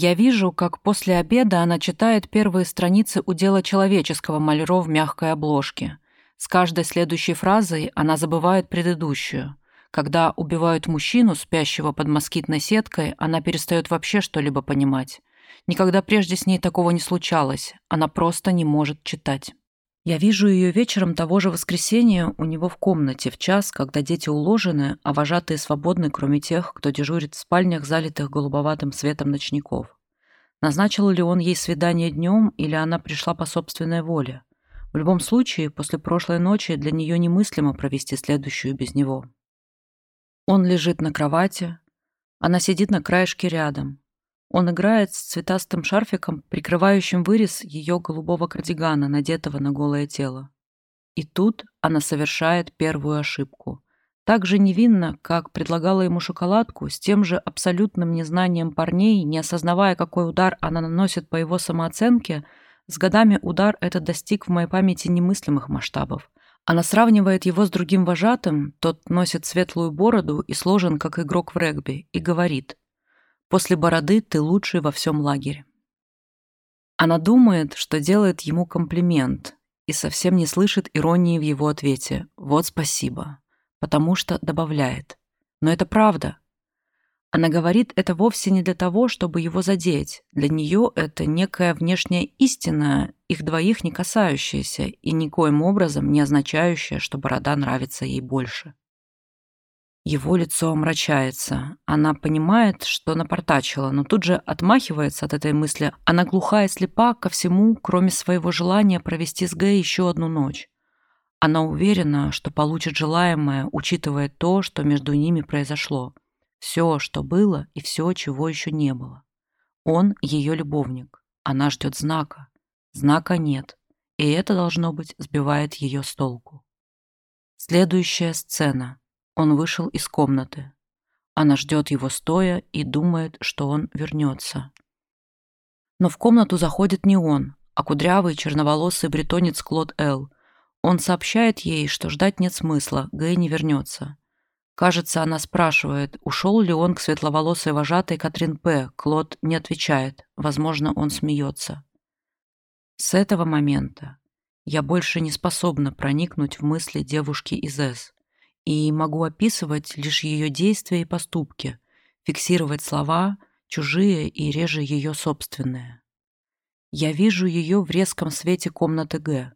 Я вижу, как после обеда она читает первые страницы удела человеческого Мальро в мягкой обложке. С каждой следующей фразой она забывает предыдущую. Когда убивают мужчину, спящего под москитной сеткой, она перестает вообще что-либо понимать. Никогда прежде с ней такого не случалось. Она просто не может читать. Я вижу ее вечером того же воскресенья у него в комнате в час, когда дети уложены, а вожатые свободны, кроме тех, кто дежурит в спальнях, залитых голубоватым светом ночников. Назначил ли он ей свидание днем, или она пришла по собственной воле? В любом случае, после прошлой ночи для нее немыслимо провести следующую без него. Он лежит на кровати, она сидит на краешке рядом. Он играет с цветастым шарфиком, прикрывающим вырез ее голубого кардигана, надетого на голое тело. И тут она совершает первую ошибку. Так же невинно, как предлагала ему шоколадку, с тем же абсолютным незнанием парней, не осознавая, какой удар она наносит по его самооценке, с годами удар этот достиг в моей памяти немыслимых масштабов. Она сравнивает его с другим вожатым, тот носит светлую бороду и сложен, как игрок в регби, и говорит «После бороды ты лучший во всем лагере». Она думает, что делает ему комплимент и совсем не слышит иронии в его ответе «Вот спасибо», потому что добавляет «Но это правда». Она говорит это вовсе не для того, чтобы его задеть. Для нее это некая внешняя истина, их двоих не касающаяся и никоим образом не означающая, что борода нравится ей больше. Его лицо омрачается. Она понимает, что напортачила, но тут же отмахивается от этой мысли. Она глухая и слепа ко всему, кроме своего желания провести с Гэй еще одну ночь. Она уверена, что получит желаемое, учитывая то, что между ними произошло. Все, что было, и все, чего еще не было. Он ее любовник. Она ждет знака. Знака нет. И это, должно быть, сбивает ее с толку. Следующая сцена. Он вышел из комнаты. Она ждет его стоя и думает, что он вернется. Но в комнату заходит не он, а кудрявый черноволосый бретонец Клод Эл. Он сообщает ей, что ждать нет смысла, Гэй не вернется. Кажется, она спрашивает, ушел ли он к светловолосой вожатой Катрин П. Клод не отвечает. Возможно, он смеется. С этого момента я больше не способна проникнуть в мысли девушки из С и могу описывать лишь ее действия и поступки, фиксировать слова, чужие и реже ее собственные. Я вижу ее в резком свете комнаты Г.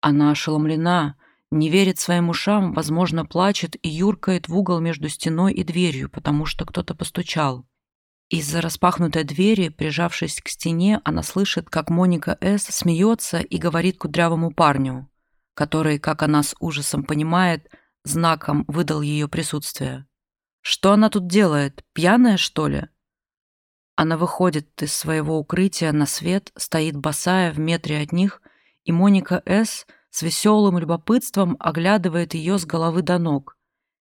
Она ошеломлена, не верит своим ушам, возможно, плачет и юркает в угол между стеной и дверью, потому что кто-то постучал. Из-за распахнутой двери, прижавшись к стене, она слышит, как Моника С. смеется и говорит кудрявому парню, который, как она с ужасом понимает, знаком выдал ее присутствие. «Что она тут делает? Пьяная, что ли?» Она выходит из своего укрытия на свет, стоит босая в метре от них, и Моника С с веселым любопытством оглядывает ее с головы до ног.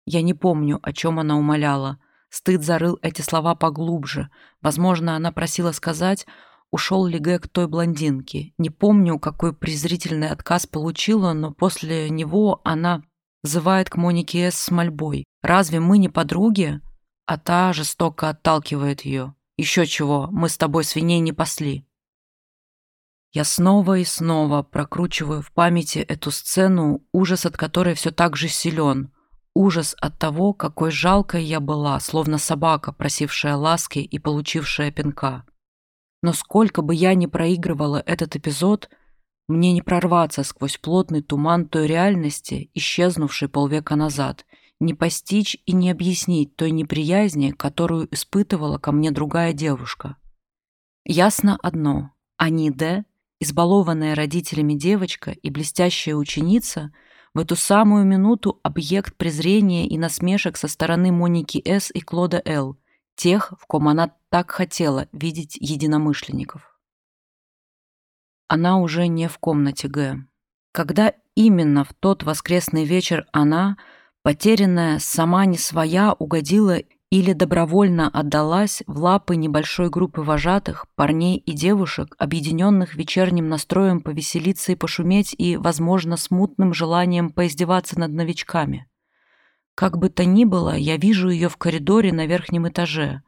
Я не помню, о чем она умоляла. Стыд зарыл эти слова поглубже. Возможно, она просила сказать, ушел ли Гэ к той блондинке. Не помню, какой презрительный отказ получила, но после него она взывает к Монике С. с мольбой. «Разве мы не подруги?» А та жестоко отталкивает ее. «Еще чего, мы с тобой свиней не пасли». Я снова и снова прокручиваю в памяти эту сцену, ужас от которой все так же силен. Ужас от того, какой жалкой я была, словно собака, просившая ласки и получившая пинка. Но сколько бы я ни проигрывала этот эпизод, мне не прорваться сквозь плотный туман той реальности, исчезнувшей полвека назад, не постичь и не объяснить той неприязни, которую испытывала ко мне другая девушка. Ясно одно — они Д избалованная родителями девочка и блестящая ученица, в эту самую минуту объект презрения и насмешек со стороны Моники С. и Клода Л., тех, в ком она так хотела видеть единомышленников. Она уже не в комнате Г. Когда именно в тот воскресный вечер она, потерянная, сама не своя, угодила или добровольно отдалась в лапы небольшой группы вожатых, парней и девушек, объединенных вечерним настроем повеселиться и пошуметь и, возможно, смутным желанием поиздеваться над новичками. Как бы то ни было, я вижу ее в коридоре на верхнем этаже.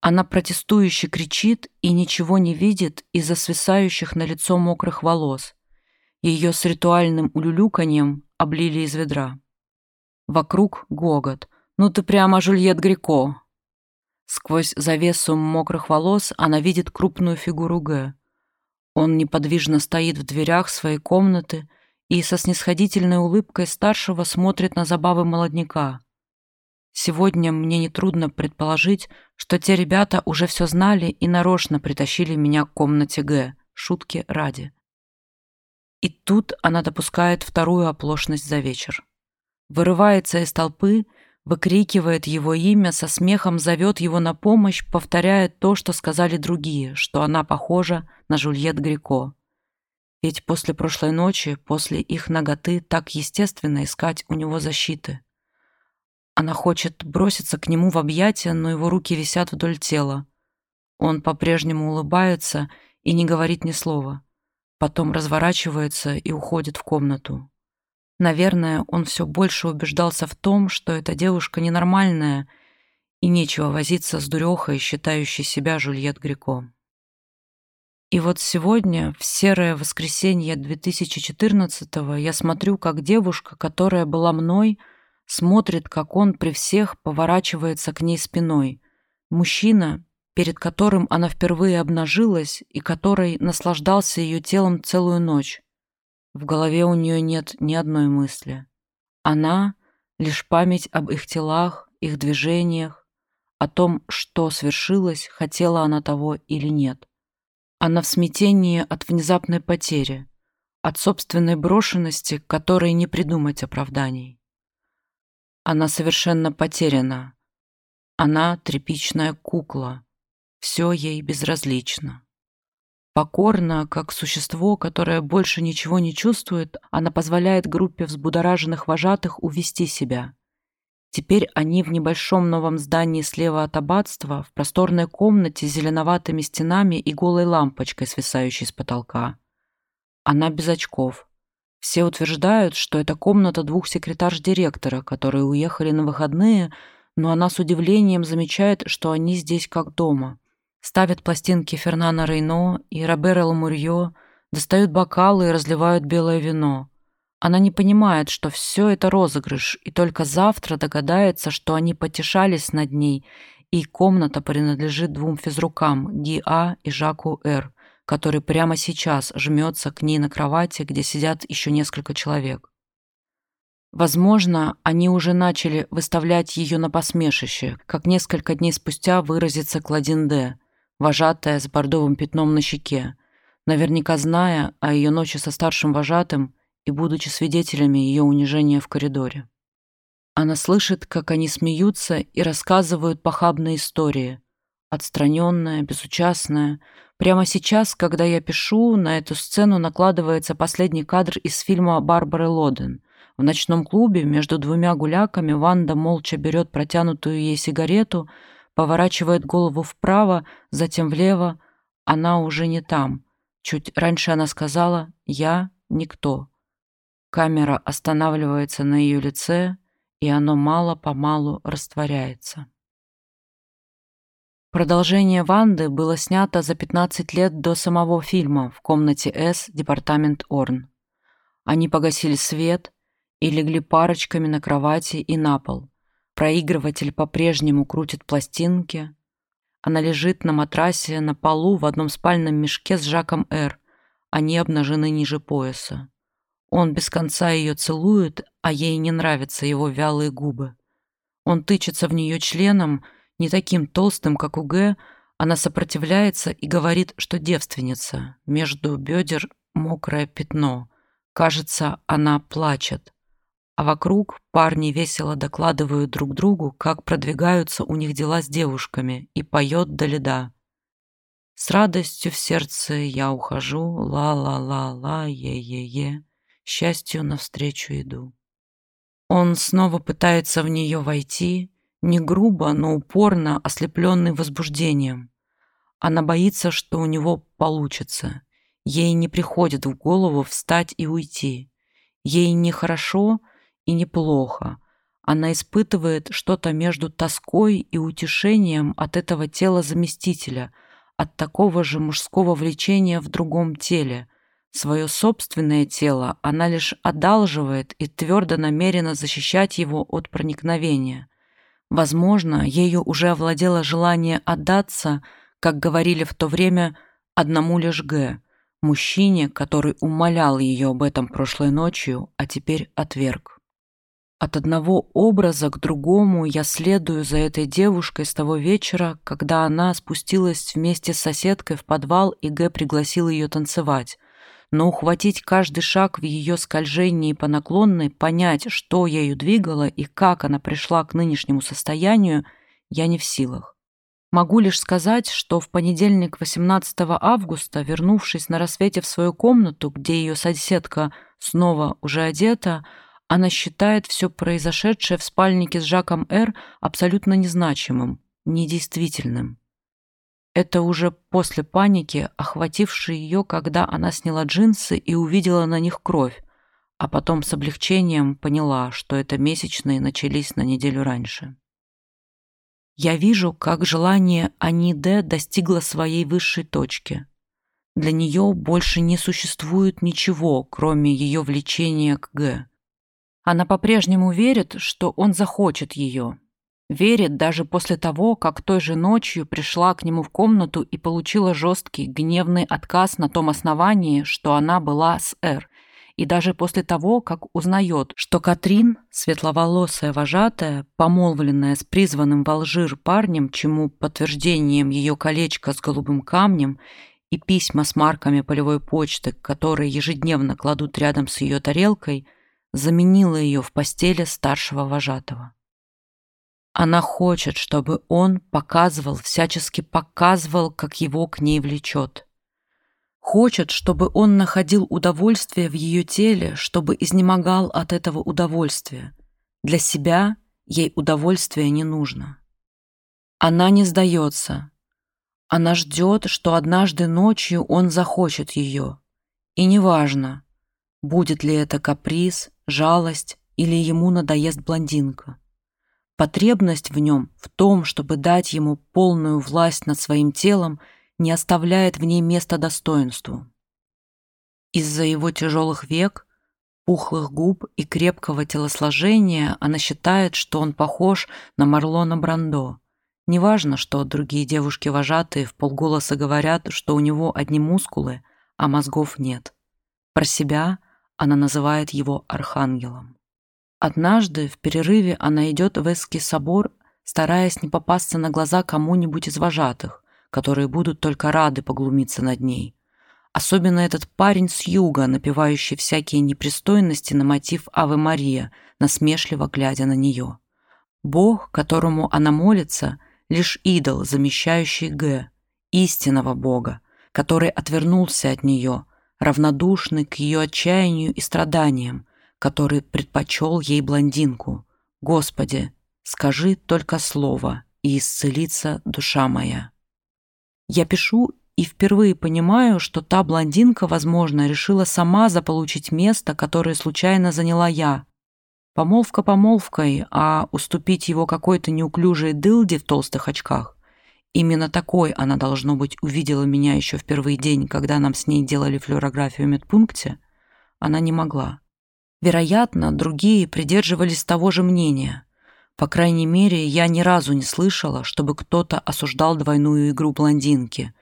Она протестующе кричит и ничего не видит из-за свисающих на лицо мокрых волос. Ее с ритуальным улюлюканьем облили из ведра. Вокруг гогот. «Ну ты прямо Жюльет Грико!» Сквозь завесу мокрых волос она видит крупную фигуру Г. Он неподвижно стоит в дверях своей комнаты и со снисходительной улыбкой старшего смотрит на забавы молодняка. Сегодня мне нетрудно предположить, что те ребята уже все знали и нарочно притащили меня к комнате Г, шутки ради. И тут она допускает вторую оплошность за вечер. Вырывается из толпы, выкрикивает его имя, со смехом зовет его на помощь, повторяет то, что сказали другие, что она похожа на Жульет Грико. Ведь после прошлой ночи, после их ноготы, так естественно искать у него защиты. Она хочет броситься к нему в объятия, но его руки висят вдоль тела. Он по-прежнему улыбается и не говорит ни слова. Потом разворачивается и уходит в комнату. Наверное, он все больше убеждался в том, что эта девушка ненормальная, и нечего возиться с дурехой, считающей себя Жульет Грико. И вот сегодня, в серое воскресенье 2014-го, я смотрю, как девушка, которая была мной, смотрит, как он при всех поворачивается к ней спиной. Мужчина, перед которым она впервые обнажилась и который наслаждался ее телом целую ночь. В голове у нее нет ни одной мысли. Она — лишь память об их телах, их движениях, о том, что свершилось, хотела она того или нет. Она в смятении от внезапной потери, от собственной брошенности, которой не придумать оправданий. Она совершенно потеряна. Она тряпичная кукла. Все ей безразлично. Покорно, как существо, которое больше ничего не чувствует, она позволяет группе взбудораженных вожатых увести себя. Теперь они в небольшом новом здании слева от аббатства, в просторной комнате с зеленоватыми стенами и голой лампочкой, свисающей с потолка. Она без очков. Все утверждают, что это комната двух секретарш директора, которые уехали на выходные, но она с удивлением замечает, что они здесь как дома. Ставят пластинки Фернана Рейно и Робера Ламурье, достают бокалы и разливают белое вино. Она не понимает, что все это розыгрыш, и только завтра догадается, что они потешались над ней, и комната принадлежит двум физрукам, Ди А и Жаку Р который прямо сейчас жмется к ней на кровати, где сидят еще несколько человек. Возможно, они уже начали выставлять ее на посмешище, как несколько дней спустя выразится Кладин Д, вожатая с бордовым пятном на щеке, наверняка зная о ее ночи со старшим вожатым и будучи свидетелями ее унижения в коридоре. Она слышит, как они смеются и рассказывают похабные истории, отстраненная, безучастная, Прямо сейчас, когда я пишу, на эту сцену накладывается последний кадр из фильма Барбары Лоден. В ночном клубе между двумя гуляками Ванда молча берет протянутую ей сигарету, поворачивает голову вправо, затем влево. Она уже не там. Чуть раньше она сказала «Я никто». Камера останавливается на ее лице, и оно мало-помалу растворяется. Продолжение Ванды было снято за 15 лет до самого фильма в комнате С, департамент Орн. Они погасили свет и легли парочками на кровати и на пол. Проигрыватель по-прежнему крутит пластинки. Она лежит на матрасе на полу в одном спальном мешке с Жаком Р. Они обнажены ниже пояса. Он без конца ее целует, а ей не нравятся его вялые губы. Он тычется в нее членом, не таким толстым, как у Г, она сопротивляется и говорит, что девственница. Между бедер мокрое пятно. Кажется, она плачет. А вокруг парни весело докладывают друг другу, как продвигаются у них дела с девушками, и поет до леда. С радостью в сердце я ухожу, ла-ла-ла-ла, е-е-е, счастью навстречу иду. Он снова пытается в нее войти, не грубо, но упорно, ослепленный возбуждением. Она боится, что у него получится. Ей не приходит в голову встать и уйти. Ей не хорошо и не плохо. она испытывает что-то между тоской и утешением от этого тела заместителя, от такого же мужского влечения в другом теле. Свое собственное тело она лишь одалживает и твердо намерена защищать его от проникновения. Возможно, ею уже овладело желание отдаться, как говорили в то время, одному лишь Г, мужчине, который умолял ее об этом прошлой ночью, а теперь отверг. От одного образа к другому я следую за этой девушкой с того вечера, когда она спустилась вместе с соседкой в подвал, и Г пригласил ее танцевать. Но ухватить каждый шаг в ее скольжении по наклонной, понять, что ею двигало и как она пришла к нынешнему состоянию, я не в силах. Могу лишь сказать, что в понедельник 18 августа, вернувшись на рассвете в свою комнату, где ее соседка снова уже одета, она считает все произошедшее в спальнике с Жаком Р. абсолютно незначимым, недействительным. Это уже после паники, охватившей ее, когда она сняла джинсы и увидела на них кровь, а потом с облегчением поняла, что это месячные начались на неделю раньше. Я вижу, как желание Аниде достигло своей высшей точки. Для нее больше не существует ничего, кроме ее влечения к Г. Она по-прежнему верит, что он захочет ее. Верит даже после того, как той же ночью пришла к нему в комнату и получила жесткий, гневный отказ на том основании, что она была с Р. И даже после того, как узнает, что Катрин, светловолосая вожатая, помолвленная с призванным в Алжир парнем, чему подтверждением ее колечко с голубым камнем и письма с марками полевой почты, которые ежедневно кладут рядом с ее тарелкой – заменила ее в постели старшего вожатого. Она хочет, чтобы он показывал, всячески показывал, как его к ней влечет. Хочет, чтобы он находил удовольствие в ее теле, чтобы изнемогал от этого удовольствия. Для себя ей удовольствия не нужно. Она не сдается. Она ждет, что однажды ночью он захочет ее. И неважно, будет ли это каприз, жалость или ему надоест блондинка. Потребность в нем, в том, чтобы дать ему полную власть над своим телом, не оставляет в ней места достоинству. Из-за его тяжелых век, пухлых губ и крепкого телосложения она считает, что он похож на Марлона Брандо. Неважно, что другие девушки-вожатые в полголоса говорят, что у него одни мускулы, а мозгов нет. Про себя – она называет его архангелом. Однажды в перерыве она идет в Эсский собор, стараясь не попасться на глаза кому-нибудь из вожатых, которые будут только рады поглумиться над ней. Особенно этот парень с юга, напевающий всякие непристойности на мотив «Аве Мария», насмешливо глядя на нее. Бог, которому она молится, лишь идол, замещающий Г, истинного Бога, который отвернулся от нее, равнодушный к ее отчаянию и страданиям, который предпочел ей блондинку. «Господи, скажи только слово, и исцелится душа моя». Я пишу и впервые понимаю, что та блондинка, возможно, решила сама заполучить место, которое случайно заняла я. Помолвка помолвкой, а уступить его какой-то неуклюжей дылде в толстых очках Именно такой она, должно быть, увидела меня еще в первый день, когда нам с ней делали флюорографию в медпункте, она не могла. Вероятно, другие придерживались того же мнения. По крайней мере, я ни разу не слышала, чтобы кто-то осуждал двойную игру блондинки.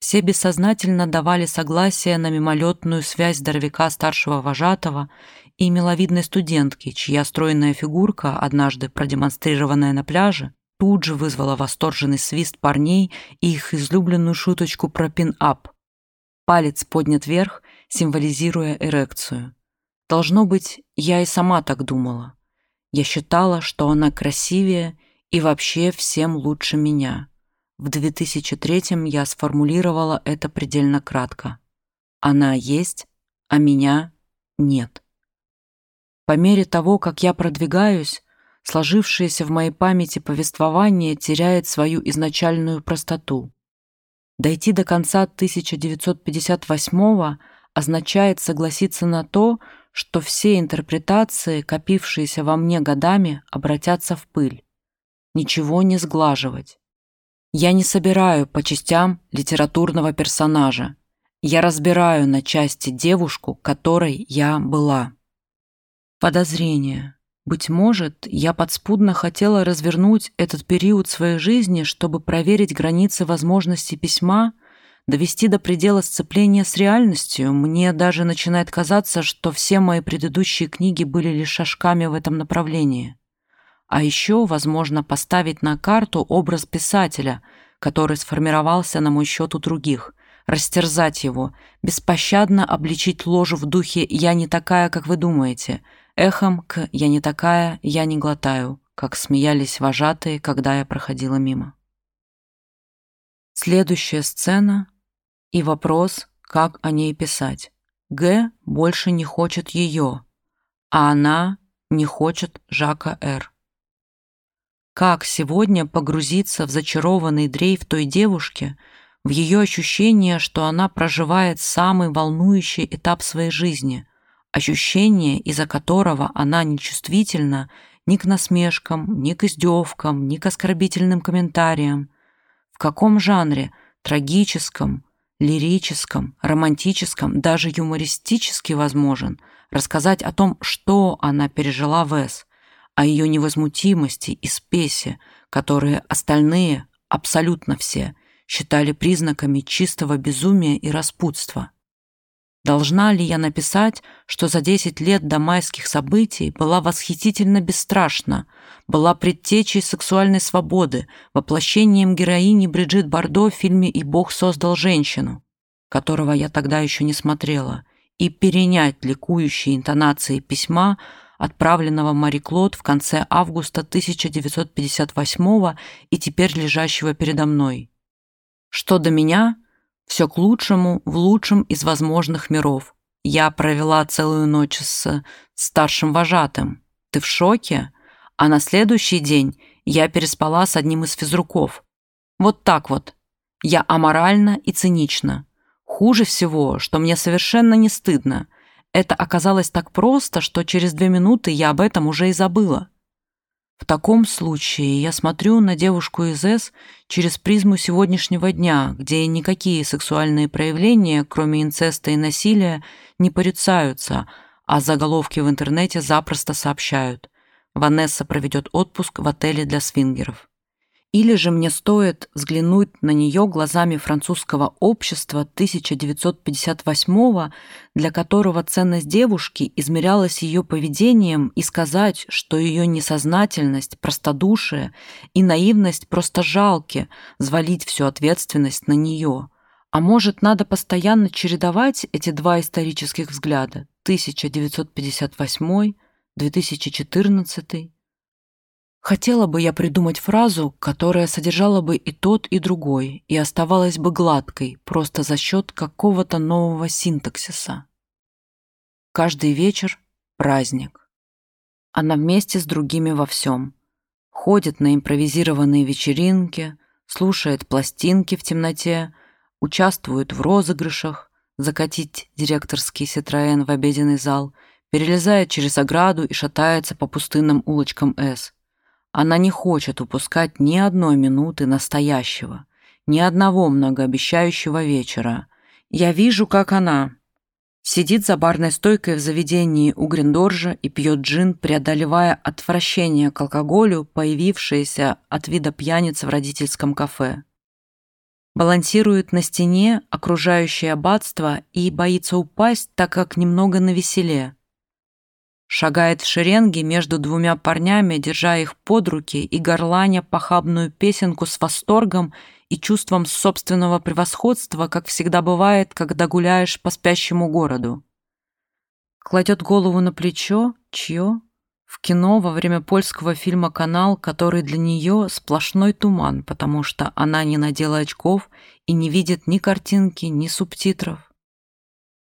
Все бессознательно давали согласие на мимолетную связь здоровяка старшего вожатого и миловидной студентки, чья стройная фигурка, однажды продемонстрированная на пляже, тут же вызвала восторженный свист парней и их излюбленную шуточку про пин-ап. Палец поднят вверх, символизируя эрекцию. Должно быть, я и сама так думала. Я считала, что она красивее и вообще всем лучше меня. В 2003 я сформулировала это предельно кратко. Она есть, а меня нет. По мере того, как я продвигаюсь, сложившееся в моей памяти повествование теряет свою изначальную простоту. Дойти до конца 1958 означает согласиться на то, что все интерпретации, копившиеся во мне годами, обратятся в пыль. Ничего не сглаживать. Я не собираю по частям литературного персонажа. Я разбираю на части девушку, которой я была. Подозрение. Быть может, я подспудно хотела развернуть этот период своей жизни, чтобы проверить границы возможностей письма, довести до предела сцепления с реальностью. Мне даже начинает казаться, что все мои предыдущие книги были лишь шажками в этом направлении. А еще, возможно, поставить на карту образ писателя, который сформировался на мой счет у других, растерзать его, беспощадно обличить ложь в духе «я не такая, как вы думаете», Эхом к «я не такая, я не глотаю», как смеялись вожатые, когда я проходила мимо. Следующая сцена и вопрос, как о ней писать. Г больше не хочет ее, а она не хочет Жака Р. Как сегодня погрузиться в зачарованный дрейф той девушки, в ее ощущение, что она проживает самый волнующий этап своей жизни – ощущение, из-за которого она нечувствительна ни к насмешкам, ни к издевкам, ни к оскорбительным комментариям. В каком жанре? Трагическом, лирическом, романтическом, даже юмористически возможен рассказать о том, что она пережила в С, о ее невозмутимости и спесе, которые остальные, абсолютно все, считали признаками чистого безумия и распутства. Должна ли я написать, что за 10 лет до майских событий была восхитительно бесстрашна, была предтечей сексуальной свободы, воплощением героини Бриджит Бардо в фильме «И Бог создал женщину», которого я тогда еще не смотрела, и перенять ликующие интонации письма, отправленного Мари Клод в конце августа 1958 и теперь лежащего передо мной. Что до меня, все к лучшему, в лучшем из возможных миров. Я провела целую ночь с старшим вожатым. Ты в шоке? А на следующий день я переспала с одним из физруков. Вот так вот. Я аморальна и цинична. Хуже всего, что мне совершенно не стыдно. Это оказалось так просто, что через две минуты я об этом уже и забыла. В таком случае я смотрю на девушку из С через призму сегодняшнего дня, где никакие сексуальные проявления, кроме инцеста и насилия, не порицаются, а заголовки в интернете запросто сообщают. Ванесса проведет отпуск в отеле для свингеров. Или же мне стоит взглянуть на нее глазами французского общества 1958 для которого ценность девушки измерялась ее поведением, и сказать, что ее несознательность, простодушие и наивность просто жалки, взвалить всю ответственность на нее. А может, надо постоянно чередовать эти два исторических взгляда 1958 2014 Хотела бы я придумать фразу, которая содержала бы и тот, и другой, и оставалась бы гладкой, просто за счет какого-то нового синтаксиса. Каждый вечер — праздник. Она вместе с другими во всем. Ходит на импровизированные вечеринки, слушает пластинки в темноте, участвует в розыгрышах, закатить директорский Ситроен в обеденный зал, перелезает через ограду и шатается по пустынным улочкам С. Она не хочет упускать ни одной минуты настоящего, ни одного многообещающего вечера. Я вижу, как она сидит за барной стойкой в заведении у Гриндоржа и пьет джин, преодолевая отвращение к алкоголю, появившееся от вида пьяниц в родительском кафе. Балансирует на стене окружающее аббатство и боится упасть, так как немного навеселе. Шагает в шеренге между двумя парнями, держа их под руки и горланя похабную песенку с восторгом и чувством собственного превосходства, как всегда бывает, когда гуляешь по спящему городу. Кладет голову на плечо, чье? В кино во время польского фильма «Канал», который для нее сплошной туман, потому что она не надела очков и не видит ни картинки, ни субтитров.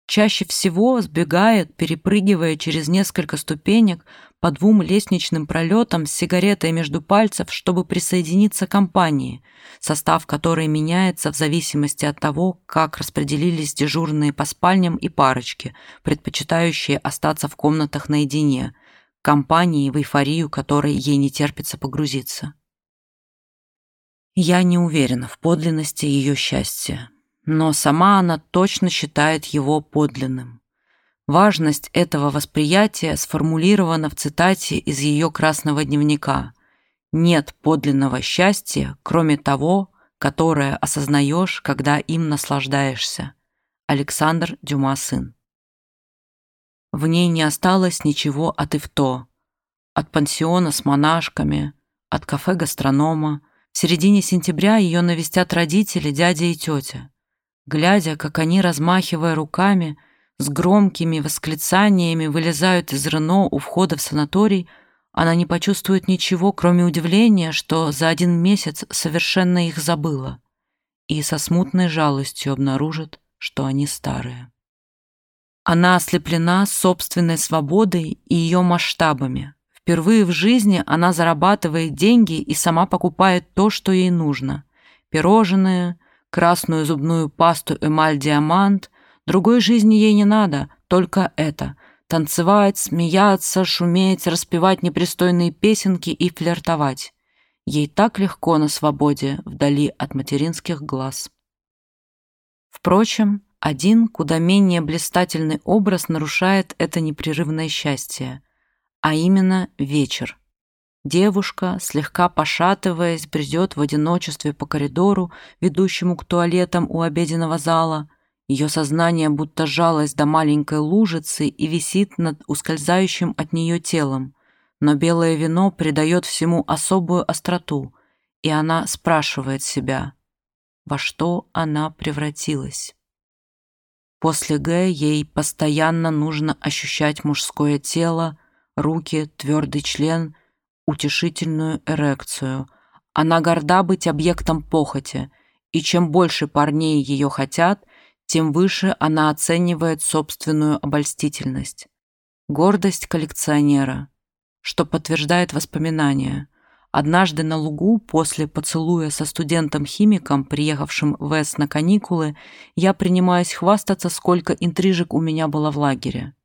Чаще всего сбегает, перепрыгивая через несколько ступенек по двум лестничным пролетам с сигаретой между пальцев, чтобы присоединиться к компании, состав которой меняется в зависимости от того, как распределились дежурные по спальням и парочки, предпочитающие остаться в комнатах наедине, компании, в эйфорию которой ей не терпится погрузиться. Я не уверена в подлинности ее счастья, но сама она точно считает его подлинным. Важность этого восприятия сформулирована в цитате из ее красного дневника «Нет подлинного счастья, кроме того, которое осознаешь, когда им наслаждаешься». Александр Дюма сын. В ней не осталось ничего от Ивто, от пансиона с монашками, от кафе-гастронома. В середине сентября ее навестят родители, дядя и тетя. Глядя, как они, размахивая руками, с громкими восклицаниями вылезают из Рено у входа в санаторий, она не почувствует ничего, кроме удивления, что за один месяц совершенно их забыла, и со смутной жалостью обнаружит, что они старые. Она ослеплена собственной свободой и ее масштабами. Впервые в жизни она зарабатывает деньги и сама покупает то, что ей нужно. Пирожные, красную зубную пасту эмаль диамант. Другой жизни ей не надо, только это. Танцевать, смеяться, шуметь, распевать непристойные песенки и флиртовать. Ей так легко на свободе, вдали от материнских глаз. Впрочем, один куда менее блистательный образ нарушает это непрерывное счастье, а именно вечер. Девушка, слегка пошатываясь, бредет в одиночестве по коридору, ведущему к туалетам у обеденного зала. Ее сознание будто жалось до маленькой лужицы и висит над ускользающим от нее телом. Но белое вино придает всему особую остроту, и она спрашивает себя, во что она превратилась. После Г ей постоянно нужно ощущать мужское тело, руки, твердый член, утешительную эрекцию. Она горда быть объектом похоти, и чем больше парней ее хотят, тем выше она оценивает собственную обольстительность. Гордость коллекционера, что подтверждает воспоминания. Однажды на лугу, после поцелуя со студентом-химиком, приехавшим в С на каникулы, я принимаюсь хвастаться, сколько интрижек у меня было в лагере.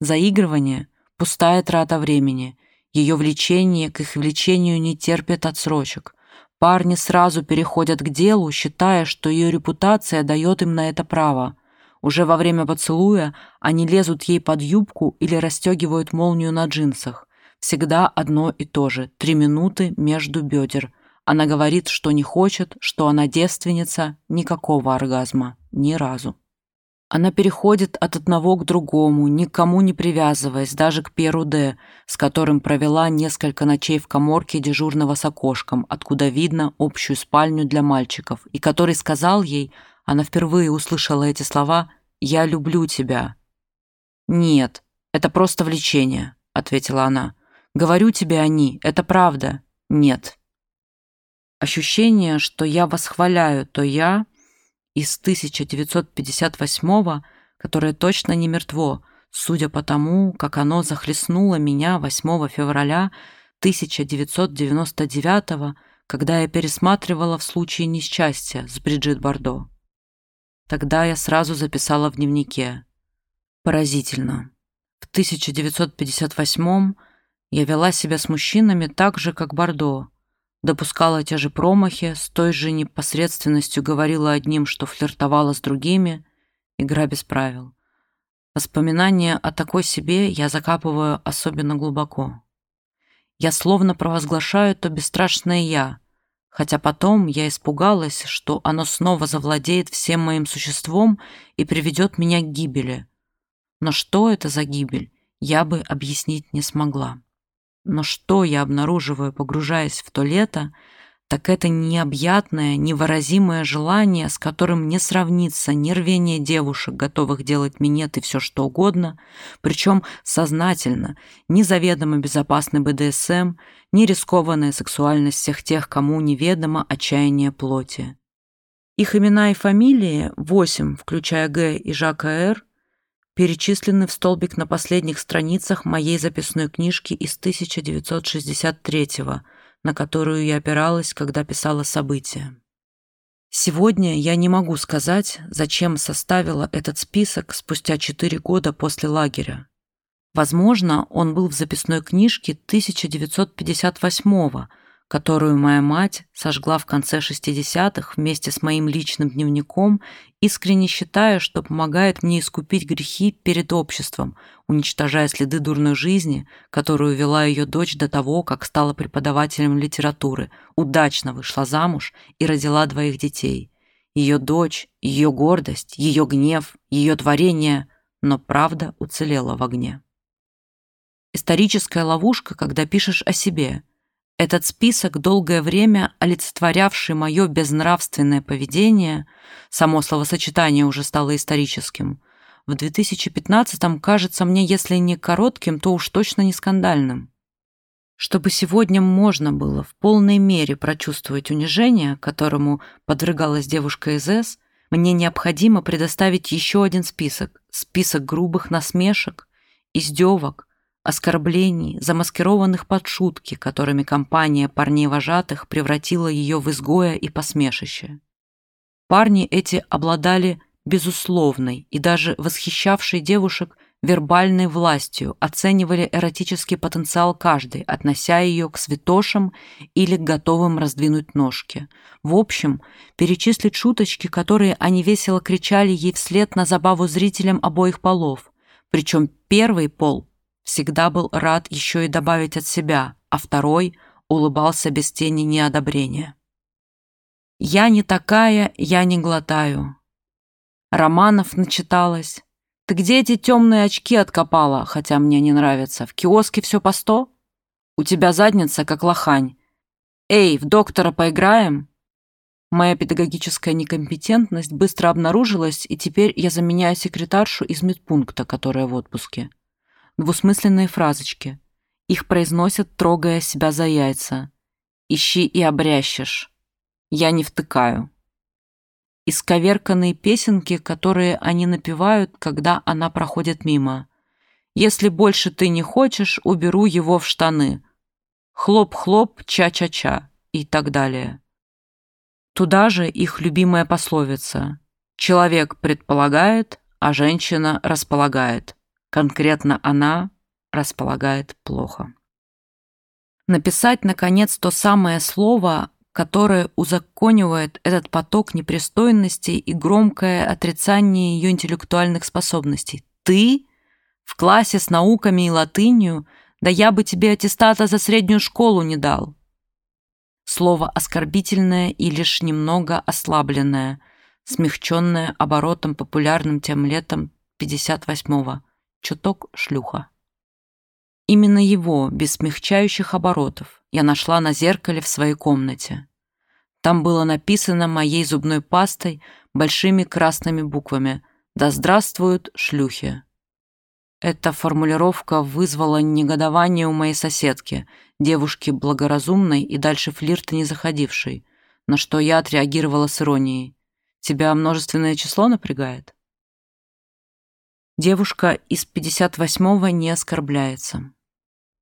Заигрывание – пустая трата времени. Ее влечение к их влечению не терпит отсрочек. Парни сразу переходят к делу, считая, что ее репутация дает им на это право. Уже во время поцелуя они лезут ей под юбку или расстегивают молнию на джинсах. Всегда одно и то же. Три минуты между бедер. Она говорит, что не хочет, что она девственница. Никакого оргазма. Ни разу. Она переходит от одного к другому, никому не привязываясь, даже к Перу Д, с которым провела несколько ночей в коморке дежурного с окошком, откуда видно общую спальню для мальчиков, и который сказал ей, она впервые услышала эти слова «Я люблю тебя». «Нет, это просто влечение», — ответила она. Говорю тебе они, это правда. Нет. Ощущение, что я восхваляю то я из 1958-го, которое точно не мертво, судя по тому, как оно захлестнуло меня 8 февраля 1999 когда я пересматривала в случае несчастья с Бриджит Бардо. Тогда я сразу записала в дневнике. Поразительно. В 1958 я вела себя с мужчинами так же, как Бордо. Допускала те же промахи, с той же непосредственностью говорила одним, что флиртовала с другими. Игра без правил. Воспоминания о такой себе я закапываю особенно глубоко. Я словно провозглашаю то бесстрашное «я», хотя потом я испугалась, что оно снова завладеет всем моим существом и приведет меня к гибели. Но что это за гибель, я бы объяснить не смогла. Но что я обнаруживаю, погружаясь в то лето, так это необъятное, невыразимое желание, с которым не сравнится ни рвение девушек, готовых делать минет и все что угодно, причем сознательно, ни заведомо безопасный БДСМ, ни рискованная сексуальность всех тех, кому неведомо отчаяние плоти. Их имена и фамилии, восемь, включая Г и Жака Р., перечислены в столбик на последних страницах моей записной книжки из 1963 на которую я опиралась, когда писала события. Сегодня я не могу сказать, зачем составила этот список спустя четыре года после лагеря. Возможно, он был в записной книжке 1958 которую моя мать сожгла в конце 60-х вместе с моим личным дневником, искренне считая, что помогает мне искупить грехи перед обществом, уничтожая следы дурной жизни, которую вела ее дочь до того, как стала преподавателем литературы, удачно вышла замуж и родила двоих детей. Ее дочь, ее гордость, ее гнев, ее творение, но правда уцелела в огне. Историческая ловушка, когда пишешь о себе – этот список, долгое время олицетворявший мое безнравственное поведение, само словосочетание уже стало историческим, в 2015-м кажется мне, если не коротким, то уж точно не скандальным. Чтобы сегодня можно было в полной мере прочувствовать унижение, которому подвергалась девушка из С, мне необходимо предоставить еще один список, список грубых насмешек, издевок, оскорблений, замаскированных под шутки, которыми компания парней-вожатых превратила ее в изгоя и посмешище. Парни эти обладали безусловной и даже восхищавшей девушек вербальной властью, оценивали эротический потенциал каждой, относя ее к святошам или к готовым раздвинуть ножки. В общем, перечислить шуточки, которые они весело кричали ей вслед на забаву зрителям обоих полов. Причем первый пол всегда был рад еще и добавить от себя, а второй улыбался без тени неодобрения. «Я не такая, я не глотаю». Романов начиталась. «Ты где эти темные очки откопала, хотя мне не нравится? В киоске все по сто? У тебя задница, как лохань. Эй, в доктора поиграем?» Моя педагогическая некомпетентность быстро обнаружилась, и теперь я заменяю секретаршу из медпункта, которая в отпуске двусмысленные фразочки. Их произносят, трогая себя за яйца. «Ищи и обрящешь». «Я не втыкаю». Исковерканные песенки, которые они напевают, когда она проходит мимо. «Если больше ты не хочешь, уберу его в штаны». «Хлоп-хлоп, ча-ча-ча» и так далее. Туда же их любимая пословица «Человек предполагает, а женщина располагает». Конкретно она располагает плохо. Написать, наконец, то самое слово, которое узаконивает этот поток непристойностей и громкое отрицание ее интеллектуальных способностей. Ты? В классе с науками и латынью? Да я бы тебе аттестата за среднюю школу не дал. Слово оскорбительное и лишь немного ослабленное, смягченное оборотом популярным тем летом 58-го чуток шлюха. Именно его, без смягчающих оборотов, я нашла на зеркале в своей комнате. Там было написано моей зубной пастой большими красными буквами «Да здравствуют шлюхи». Эта формулировка вызвала негодование у моей соседки, девушки благоразумной и дальше флирта не заходившей, на что я отреагировала с иронией. «Тебя множественное число напрягает?» Девушка из 58-го не оскорбляется.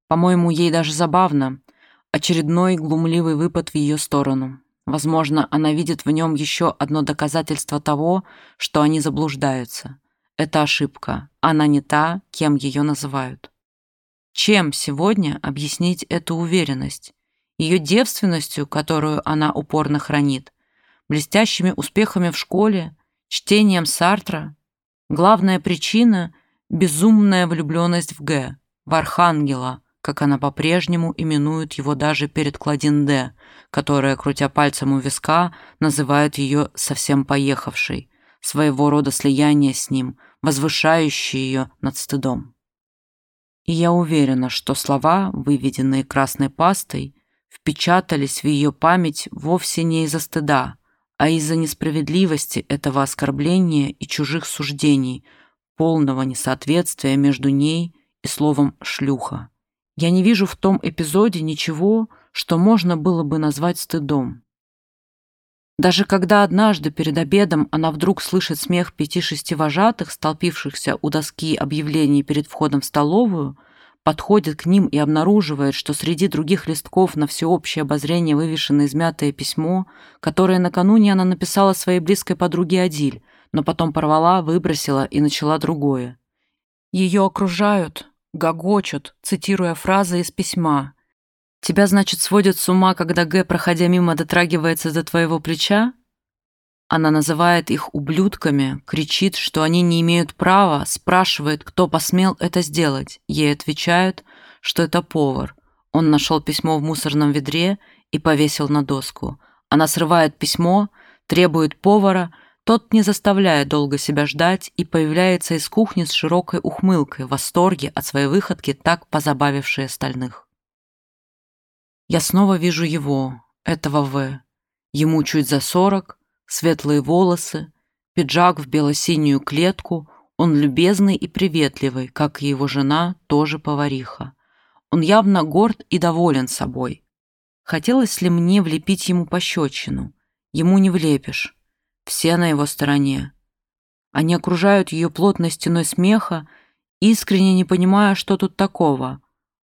По-моему, ей даже забавно. Очередной глумливый выпад в ее сторону. Возможно, она видит в нем еще одно доказательство того, что они заблуждаются. Это ошибка. Она не та, кем ее называют. Чем сегодня объяснить эту уверенность? Ее девственностью, которую она упорно хранит, блестящими успехами в школе, чтением Сартра, Главная причина — безумная влюбленность в Г, в Архангела, как она по-прежнему именует его даже перед Клодин Д, которая, крутя пальцем у виска, называет ее совсем поехавшей, своего рода слияние с ним, возвышающее ее над стыдом. И я уверена, что слова, выведенные красной пастой, впечатались в ее память вовсе не из-за стыда, а из-за несправедливости этого оскорбления и чужих суждений, полного несоответствия между ней и словом «шлюха». Я не вижу в том эпизоде ничего, что можно было бы назвать стыдом. Даже когда однажды перед обедом она вдруг слышит смех пяти-шести вожатых, столпившихся у доски объявлений перед входом в столовую, подходит к ним и обнаруживает, что среди других листков на всеобщее обозрение вывешено измятое письмо, которое накануне она написала своей близкой подруге Адиль, но потом порвала, выбросила и начала другое. Ее окружают, гогочут, цитируя фразы из письма, Тебя, значит, сводят с ума, когда Г, проходя мимо, дотрагивается до твоего плеча? Она называет их ублюдками, кричит, что они не имеют права, спрашивает, кто посмел это сделать. Ей отвечают, что это повар. Он нашел письмо в мусорном ведре и повесил на доску. Она срывает письмо, требует повара, тот не заставляет долго себя ждать и появляется из кухни с широкой ухмылкой, в восторге от своей выходки, так позабавившей остальных. Я снова вижу его, этого В. Ему чуть за сорок, светлые волосы, пиджак в бело-синюю клетку, он любезный и приветливый, как и его жена, тоже повариха. Он явно горд и доволен собой. Хотелось ли мне влепить ему пощечину? Ему не влепишь. Все на его стороне. Они окружают ее плотной стеной смеха, искренне не понимая, что тут такого.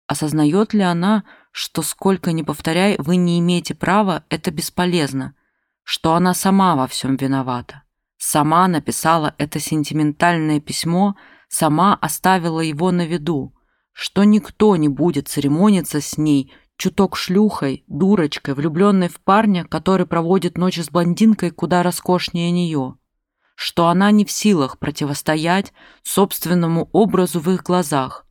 Осознает ли она, что сколько ни повторяй, вы не имеете права, это бесполезно, что она сама во всем виновата. Сама написала это сентиментальное письмо, сама оставила его на виду, что никто не будет церемониться с ней чуток шлюхой, дурочкой, влюбленной в парня, который проводит ночь с блондинкой куда роскошнее нее, что она не в силах противостоять собственному образу в их глазах,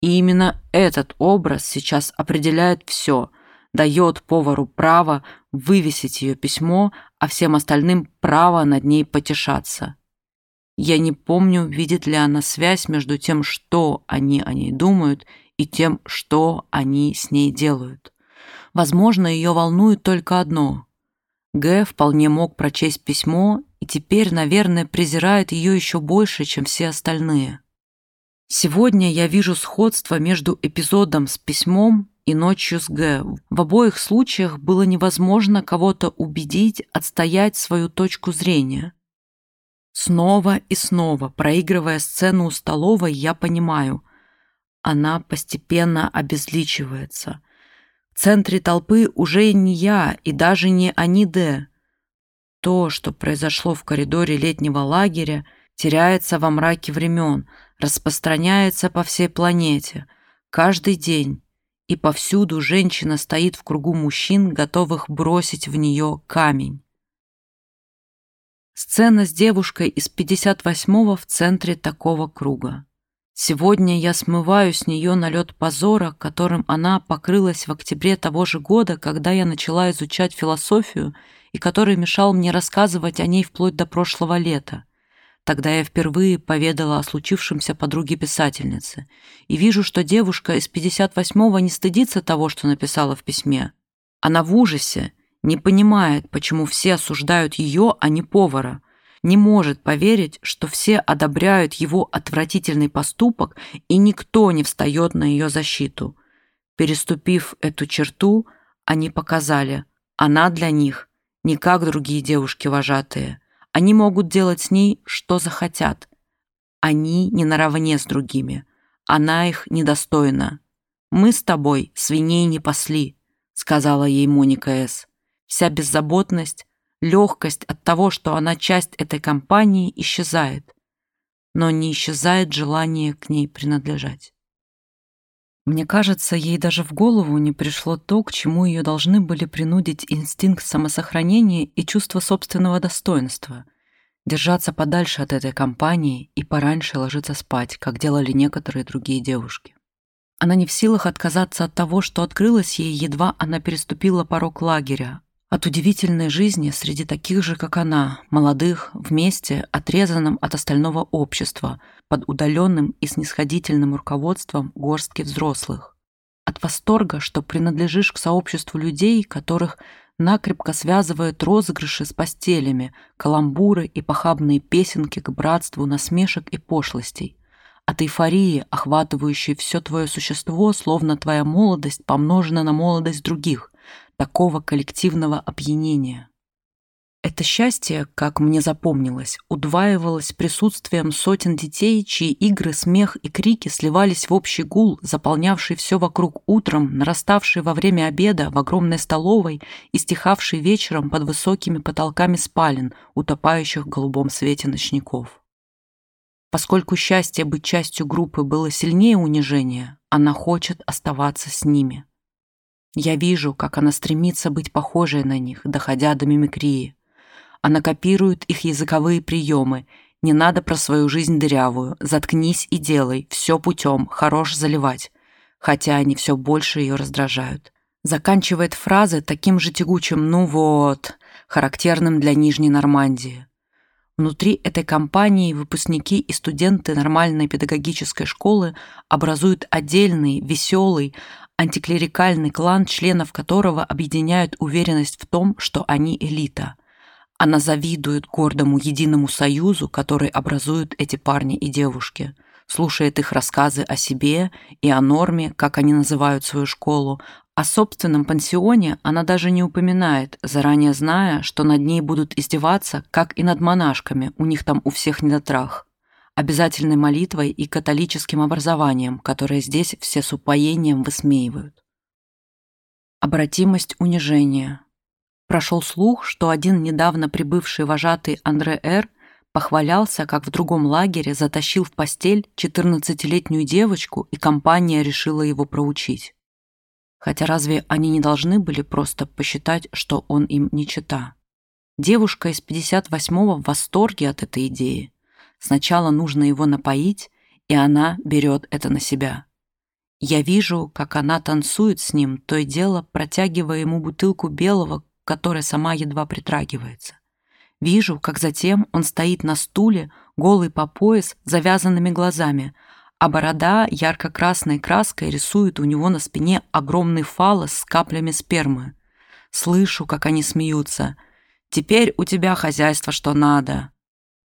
и именно этот образ сейчас определяет все, дает повару право вывесить ее письмо, а всем остальным право над ней потешаться. Я не помню, видит ли она связь между тем, что они о ней думают, и тем, что они с ней делают. Возможно, ее волнует только одно. Г вполне мог прочесть письмо и теперь, наверное, презирает ее еще больше, чем все остальные. Сегодня я вижу сходство между эпизодом с письмом и ночью с Г. В обоих случаях было невозможно кого-то убедить отстоять свою точку зрения. Снова и снова, проигрывая сцену у столовой, я понимаю, она постепенно обезличивается. В центре толпы уже не я и даже не они Д. То, что произошло в коридоре летнего лагеря, теряется во мраке времен – распространяется по всей планете, каждый день, и повсюду женщина стоит в кругу мужчин, готовых бросить в нее камень. Сцена с девушкой из 58-го в центре такого круга. Сегодня я смываю с нее налет позора, которым она покрылась в октябре того же года, когда я начала изучать философию и который мешал мне рассказывать о ней вплоть до прошлого лета. Тогда я впервые поведала о случившемся подруге писательницы и вижу, что девушка из 58-го не стыдится того, что написала в письме. Она в ужасе, не понимает, почему все осуждают ее, а не повара, не может поверить, что все одобряют его отвратительный поступок и никто не встает на ее защиту. Переступив эту черту, они показали, она для них не как другие девушки-вожатые – они могут делать с ней, что захотят. Они не наравне с другими. Она их недостойна. «Мы с тобой свиней не пасли», — сказала ей Моника С. Вся беззаботность, легкость от того, что она часть этой компании, исчезает. Но не исчезает желание к ней принадлежать. Мне кажется, ей даже в голову не пришло то, к чему ее должны были принудить инстинкт самосохранения и чувство собственного достоинства. Держаться подальше от этой компании и пораньше ложиться спать, как делали некоторые другие девушки. Она не в силах отказаться от того, что открылось ей, едва она переступила порог лагеря, от удивительной жизни среди таких же, как она, молодых, вместе, отрезанным от остального общества, под удаленным и снисходительным руководством горстки взрослых. От восторга, что принадлежишь к сообществу людей, которых накрепко связывают розыгрыши с постелями, каламбуры и похабные песенки к братству насмешек и пошлостей. От эйфории, охватывающей все твое существо, словно твоя молодость помножена на молодость других, такого коллективного опьянения. Это счастье, как мне запомнилось, удваивалось присутствием сотен детей, чьи игры, смех и крики сливались в общий гул, заполнявший все вокруг утром, нараставший во время обеда в огромной столовой и стихавший вечером под высокими потолками спален, утопающих в голубом свете ночников. Поскольку счастье быть частью группы было сильнее унижения, она хочет оставаться с ними. Я вижу, как она стремится быть похожей на них, доходя до мимикрии. Она копирует их языковые приемы. Не надо про свою жизнь дырявую. Заткнись и делай. Все путем. Хорош заливать. Хотя они все больше ее раздражают. Заканчивает фразы таким же тягучим «ну вот», характерным для Нижней Нормандии. Внутри этой компании выпускники и студенты нормальной педагогической школы образуют отдельный, веселый, антиклерикальный клан, членов которого объединяют уверенность в том, что они элита – она завидует гордому единому союзу, который образуют эти парни и девушки, слушает их рассказы о себе и о норме, как они называют свою школу. О собственном пансионе она даже не упоминает, заранее зная, что над ней будут издеваться, как и над монашками, у них там у всех недотрах. Обязательной молитвой и католическим образованием, которое здесь все с упоением высмеивают. Обратимость унижения – Прошел слух, что один недавно прибывший вожатый Андре Р. похвалялся, как в другом лагере затащил в постель 14-летнюю девочку, и компания решила его проучить. Хотя разве они не должны были просто посчитать, что он им не чита? Девушка из 58-го в восторге от этой идеи. Сначала нужно его напоить, и она берет это на себя. Я вижу, как она танцует с ним, то и дело протягивая ему бутылку белого, которой сама едва притрагивается. Вижу, как затем он стоит на стуле, голый по пояс, завязанными глазами, а борода ярко-красной краской рисует у него на спине огромный фалос с каплями спермы. Слышу, как они смеются. «Теперь у тебя хозяйство, что надо».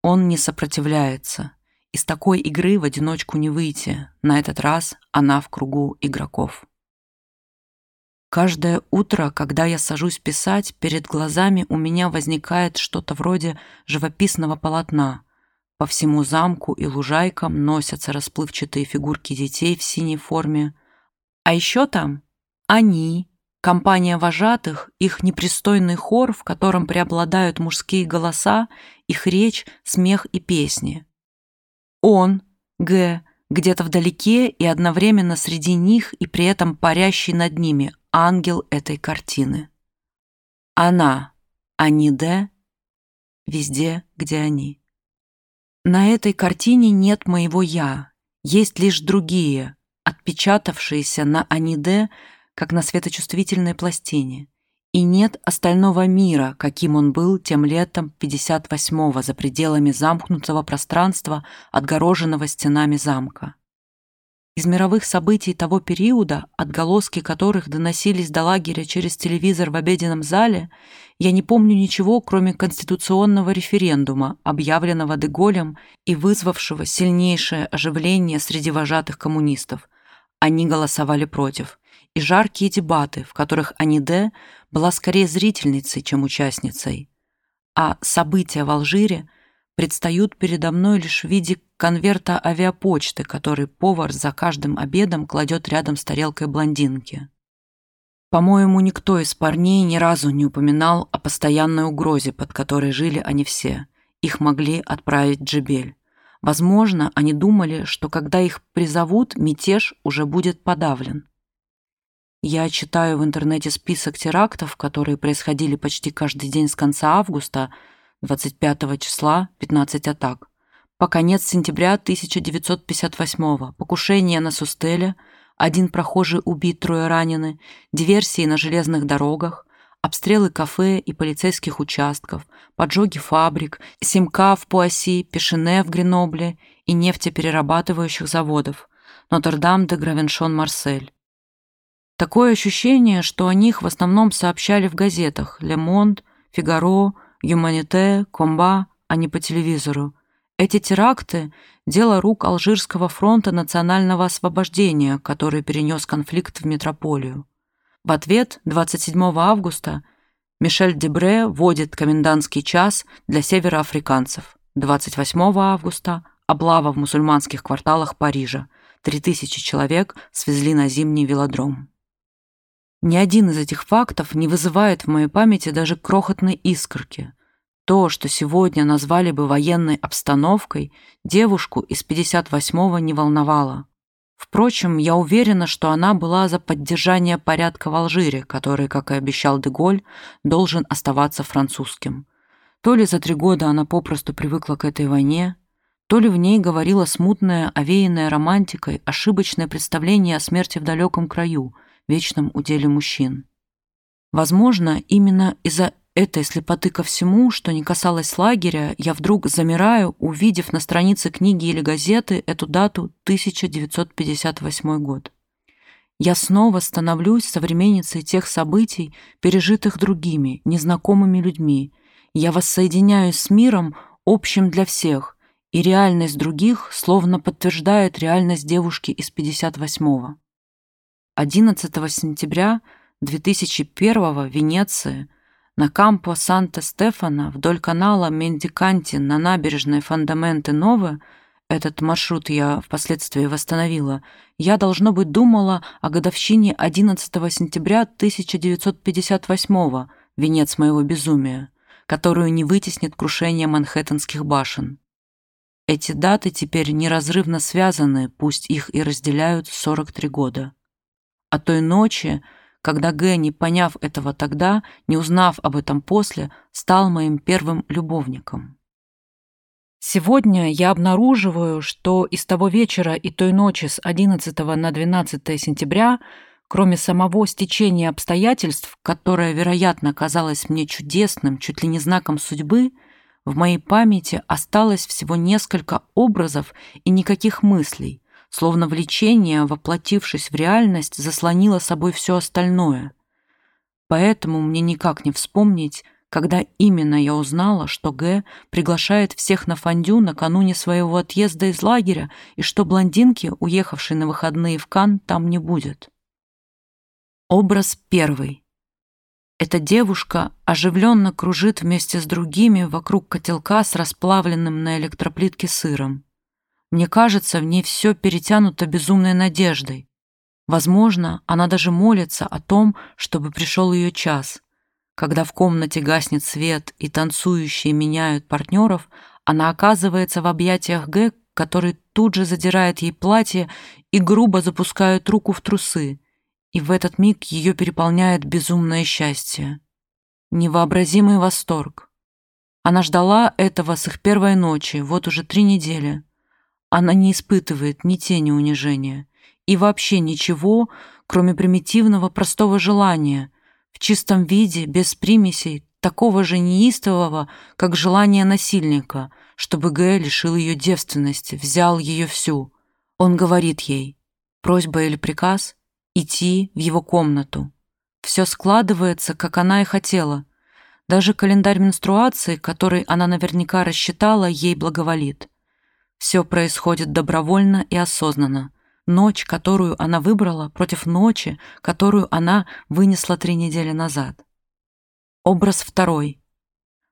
Он не сопротивляется. Из такой игры в одиночку не выйти. На этот раз она в кругу игроков. Каждое утро, когда я сажусь писать, перед глазами у меня возникает что-то вроде живописного полотна. По всему замку и лужайкам носятся расплывчатые фигурки детей в синей форме. А еще там они, компания вожатых, их непристойный хор, в котором преобладают мужские голоса, их речь, смех и песни. Он, Г, где-то вдалеке и одновременно среди них и при этом парящий над ними, ангел этой картины. Она, они Д, везде, где они. На этой картине нет моего «я», есть лишь другие, отпечатавшиеся на Аниде, как на светочувствительной пластине. И нет остального мира, каким он был тем летом 58-го за пределами замкнутого пространства, отгороженного стенами замка. Из мировых событий того периода, отголоски которых доносились до лагеря через телевизор в обеденном зале, я не помню ничего, кроме конституционного референдума, объявленного Деголем и вызвавшего сильнейшее оживление среди вожатых коммунистов. Они голосовали против. И жаркие дебаты, в которых Аниде была скорее зрительницей, чем участницей. А события в Алжире – предстают передо мной лишь в виде конверта авиапочты, который повар за каждым обедом кладет рядом с тарелкой блондинки. По-моему, никто из парней ни разу не упоминал о постоянной угрозе, под которой жили они все. Их могли отправить Джебель. Возможно, они думали, что когда их призовут, мятеж уже будет подавлен. Я читаю в интернете список терактов, которые происходили почти каждый день с конца августа – 25 числа 15 атак. По конец сентября 1958 покушение на Сустеле, один прохожий убит, трое ранены, диверсии на железных дорогах, обстрелы кафе и полицейских участков, поджоги фабрик, Симка в Пуасси, Пешине в Гренобле и нефтеперерабатывающих заводов, Нотр-Дам де Гравеншон-Марсель. Такое ощущение, что о них в основном сообщали в газетах «Ле Монд», «Фигаро», Юманите, Комба, а не по телевизору. Эти теракты – дело рук Алжирского фронта национального освобождения, который перенес конфликт в метрополию. В ответ 27 августа Мишель Дебре вводит комендантский час для североафриканцев. 28 августа облава в мусульманских кварталах Парижа. 3000 человек свезли на зимний велодром. Ни один из этих фактов не вызывает в моей памяти даже крохотной искорки. То, что сегодня назвали бы военной обстановкой, девушку из 58-го не волновало. Впрочем, я уверена, что она была за поддержание порядка в Алжире, который, как и обещал Деголь, должен оставаться французским. То ли за три года она попросту привыкла к этой войне, то ли в ней говорило смутное, овеянное романтикой, ошибочное представление о смерти в далеком краю, вечном уделе мужчин. Возможно, именно из-за этой слепоты ко всему, что не касалось лагеря, я вдруг замираю, увидев на странице книги или газеты эту дату 1958 год. Я снова становлюсь современницей тех событий, пережитых другими, незнакомыми людьми. Я воссоединяюсь с миром, общим для всех, и реальность других словно подтверждает реальность девушки из 58-го. 11 сентября 2001 в Венеции на Кампо Санта-Стефано вдоль канала Мендиканти на набережной Фондаменты Нове этот маршрут я впоследствии восстановила, я, должно быть, думала о годовщине 11 сентября 1958 венец моего безумия, которую не вытеснит крушение манхэттенских башен. Эти даты теперь неразрывно связаны, пусть их и разделяют 43 года. О той ночи, когда Г, не поняв этого тогда, не узнав об этом после, стал моим первым любовником. Сегодня я обнаруживаю, что из того вечера и той ночи с 11 на 12 сентября, кроме самого стечения обстоятельств, которое, вероятно, казалось мне чудесным, чуть ли не знаком судьбы, в моей памяти осталось всего несколько образов и никаких мыслей, словно влечение, воплотившись в реальность, заслонило собой все остальное. Поэтому мне никак не вспомнить, когда именно я узнала, что Г приглашает всех на фондю накануне своего отъезда из лагеря и что блондинки, уехавшей на выходные в Кан, там не будет. Образ первый. Эта девушка оживленно кружит вместе с другими вокруг котелка с расплавленным на электроплитке сыром. Мне кажется, в ней все перетянуто безумной надеждой. Возможно, она даже молится о том, чтобы пришел ее час. Когда в комнате гаснет свет и танцующие меняют партнеров, она оказывается в объятиях Г, который тут же задирает ей платье и грубо запускает руку в трусы и в этот миг ее переполняет безумное счастье. Невообразимый восторг. Она ждала этого с их первой ночи, вот уже три недели. Она не испытывает ни тени унижения и вообще ничего, кроме примитивного простого желания, в чистом виде, без примесей, такого же неистового, как желание насильника, чтобы Г лишил ее девственности, взял ее всю. Он говорит ей, просьба или приказ — идти в его комнату. Все складывается, как она и хотела. Даже календарь менструации, который она наверняка рассчитала, ей благоволит. Все происходит добровольно и осознанно. Ночь, которую она выбрала, против ночи, которую она вынесла три недели назад. Образ второй.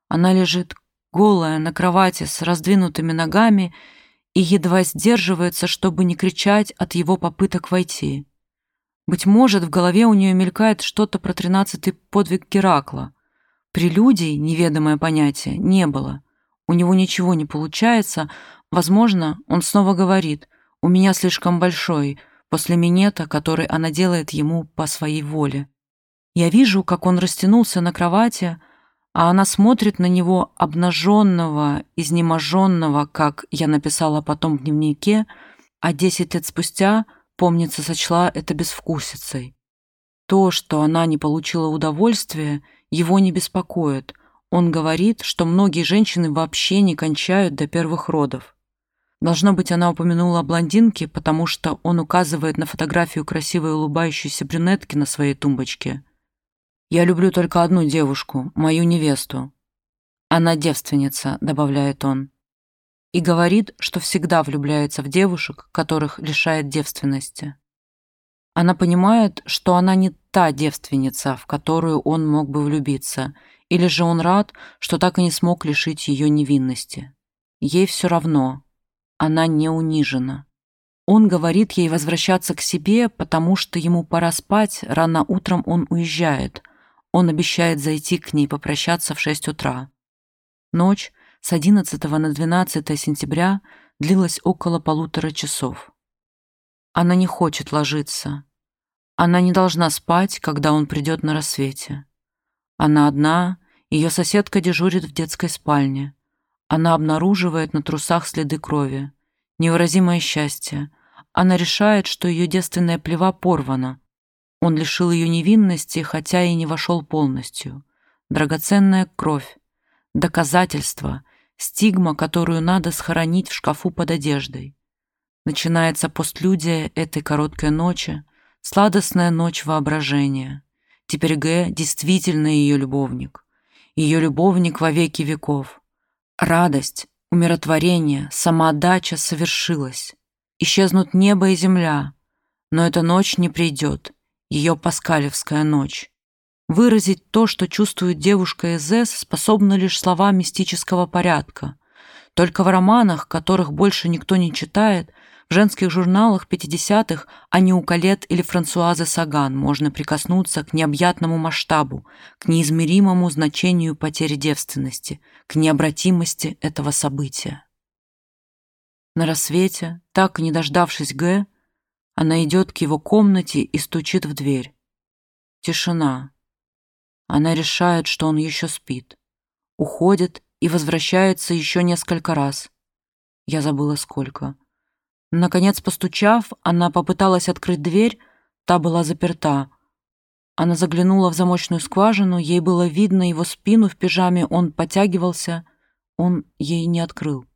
Она лежит голая на кровати с раздвинутыми ногами и едва сдерживается, чтобы не кричать от его попыток войти. Быть может, в голове у нее мелькает что-то про тринадцатый подвиг Геракла. Прелюдий, неведомое понятие, не было. У него ничего не получается. Возможно, он снова говорит «У меня слишком большой», после минета, который она делает ему по своей воле. Я вижу, как он растянулся на кровати, а она смотрит на него обнаженного, изнеможенного, как я написала потом в дневнике, а десять лет спустя — Помнится, сочла это безвкусицей. То, что она не получила удовольствия, его не беспокоит. Он говорит, что многие женщины вообще не кончают до первых родов. Должно быть, она упомянула о блондинке, потому что он указывает на фотографию красивой улыбающейся брюнетки на своей тумбочке. «Я люблю только одну девушку, мою невесту. Она девственница», — добавляет он и говорит, что всегда влюбляется в девушек, которых лишает девственности. Она понимает, что она не та девственница, в которую он мог бы влюбиться, или же он рад, что так и не смог лишить ее невинности. Ей все равно. Она не унижена. Он говорит ей возвращаться к себе, потому что ему пора спать, рано утром он уезжает. Он обещает зайти к ней попрощаться в 6 утра. Ночь с 11 на 12 сентября длилась около полутора часов. Она не хочет ложиться. Она не должна спать, когда он придет на рассвете. Она одна, ее соседка дежурит в детской спальне. Она обнаруживает на трусах следы крови. Невыразимое счастье. Она решает, что ее девственная плева порвана. Он лишил ее невинности, хотя и не вошел полностью. Драгоценная кровь. Доказательство. Стигма, которую надо схоронить в шкафу под одеждой. Начинается постлюдия этой короткой ночи, сладостная ночь воображения. Теперь Г действительно ее любовник. Ее любовник во веки веков. Радость, умиротворение, самоотдача совершилась. Исчезнут небо и земля, но эта ночь не придет, ее паскалевская ночь. Выразить то, что чувствует девушка из С, способна лишь слова мистического порядка. Только в романах, которых больше никто не читает, женских журналах 50-х, а не у Калет или Франсуазы Саган, можно прикоснуться к необъятному масштабу, к неизмеримому значению потери девственности, к необратимости этого события. На рассвете, так и не дождавшись Г, она идет к его комнате и стучит в дверь. Тишина. Она решает, что он еще спит. Уходит и возвращается еще несколько раз. Я забыла сколько. Наконец, постучав, она попыталась открыть дверь, та была заперта. Она заглянула в замочную скважину, ей было видно его спину в пижаме, он потягивался, он ей не открыл.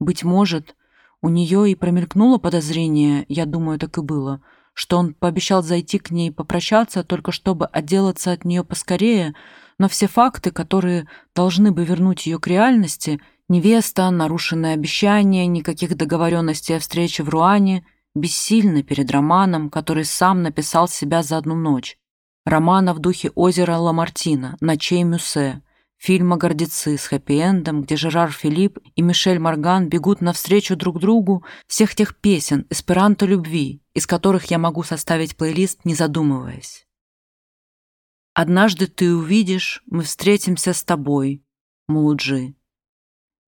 Быть может, у нее и промелькнуло подозрение, я думаю, так и было, что он пообещал зайти к ней попрощаться, только чтобы отделаться от нее поскорее, но все факты, которые должны бы вернуть ее к реальности — Невеста, нарушенное обещание, никаких договоренностей о встрече в Руане, бессильны перед романом, который сам написал себя за одну ночь. Романа в духе озера Ламартина, ночей Мюссе, фильма «Гордецы» с хэппи-эндом, где Жерар Филипп и Мишель Морган бегут навстречу друг другу всех тех песен эсперанто любви, из которых я могу составить плейлист, не задумываясь. «Однажды ты увидишь, мы встретимся с тобой, Мулуджи,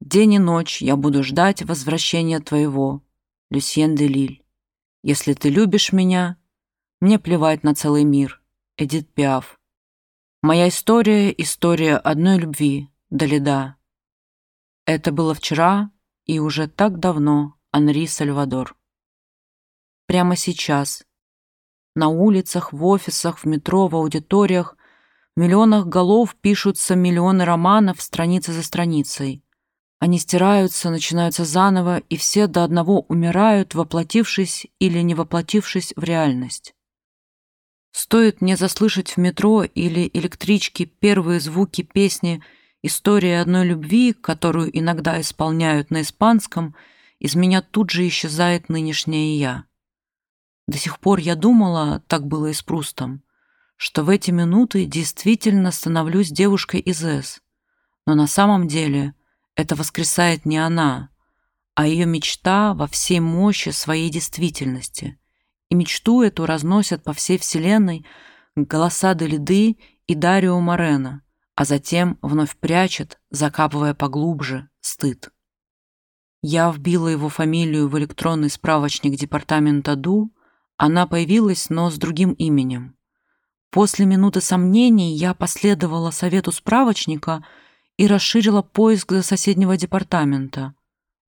День и ночь я буду ждать возвращения твоего, Люсьен де Лиль. Если ты любишь меня, мне плевать на целый мир, Эдит Пиаф. Моя история — история одной любви, Далида. Это было вчера и уже так давно, Анри Сальвадор. Прямо сейчас. На улицах, в офисах, в метро, в аудиториях, в миллионах голов пишутся миллионы романов страница за страницей. Они стираются, начинаются заново, и все до одного умирают, воплотившись или не воплотившись в реальность. Стоит мне заслышать в метро или электричке первые звуки песни «История одной любви», которую иногда исполняют на испанском, из меня тут же исчезает нынешнее «я». До сих пор я думала, так было и с Прустом, что в эти минуты действительно становлюсь девушкой из С. Но на самом деле это воскресает не она, а ее мечта во всей мощи своей действительности. И мечту эту разносят по всей вселенной голоса Делиды и Дарио Морена, а затем вновь прячет, закапывая поглубже, стыд. Я вбила его фамилию в электронный справочник департамента ДУ, она появилась, но с другим именем. После минуты сомнений я последовала совету справочника — и расширила поиск до соседнего департамента.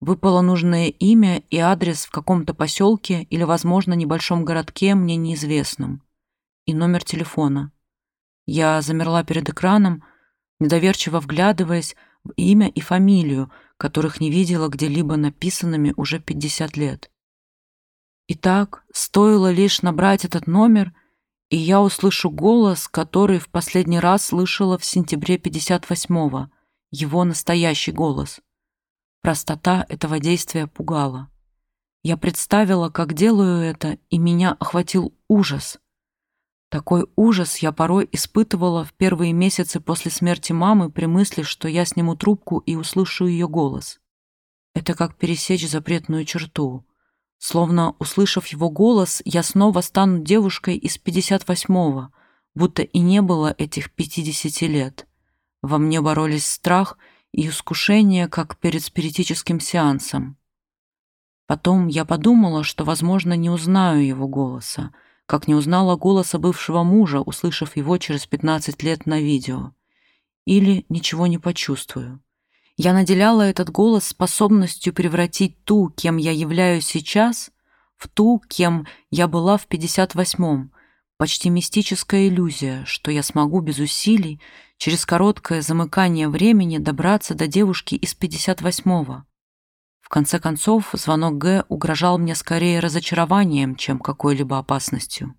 Выпало нужное имя и адрес в каком-то поселке или, возможно, небольшом городке, мне неизвестном. И номер телефона. Я замерла перед экраном, недоверчиво вглядываясь в имя и фамилию, которых не видела где-либо написанными уже 50 лет. Итак, стоило лишь набрать этот номер, и я услышу голос, который в последний раз слышала в сентябре 58-го, его настоящий голос. Простота этого действия пугала. Я представила, как делаю это, и меня охватил ужас. Такой ужас я порой испытывала в первые месяцы после смерти мамы при мысли, что я сниму трубку и услышу ее голос. Это как пересечь запретную черту. Словно, услышав его голос, я снова стану девушкой из 58-го, будто и не было этих 50 лет. Во мне боролись страх и искушение, как перед спиритическим сеансом. Потом я подумала, что, возможно, не узнаю его голоса, как не узнала голоса бывшего мужа, услышав его через 15 лет на видео. Или ничего не почувствую. Я наделяла этот голос способностью превратить ту, кем я являюсь сейчас, в ту, кем я была в 58-м. Почти мистическая иллюзия, что я смогу без усилий через короткое замыкание времени добраться до девушки из 58-го. В конце концов, звонок Г угрожал мне скорее разочарованием, чем какой-либо опасностью.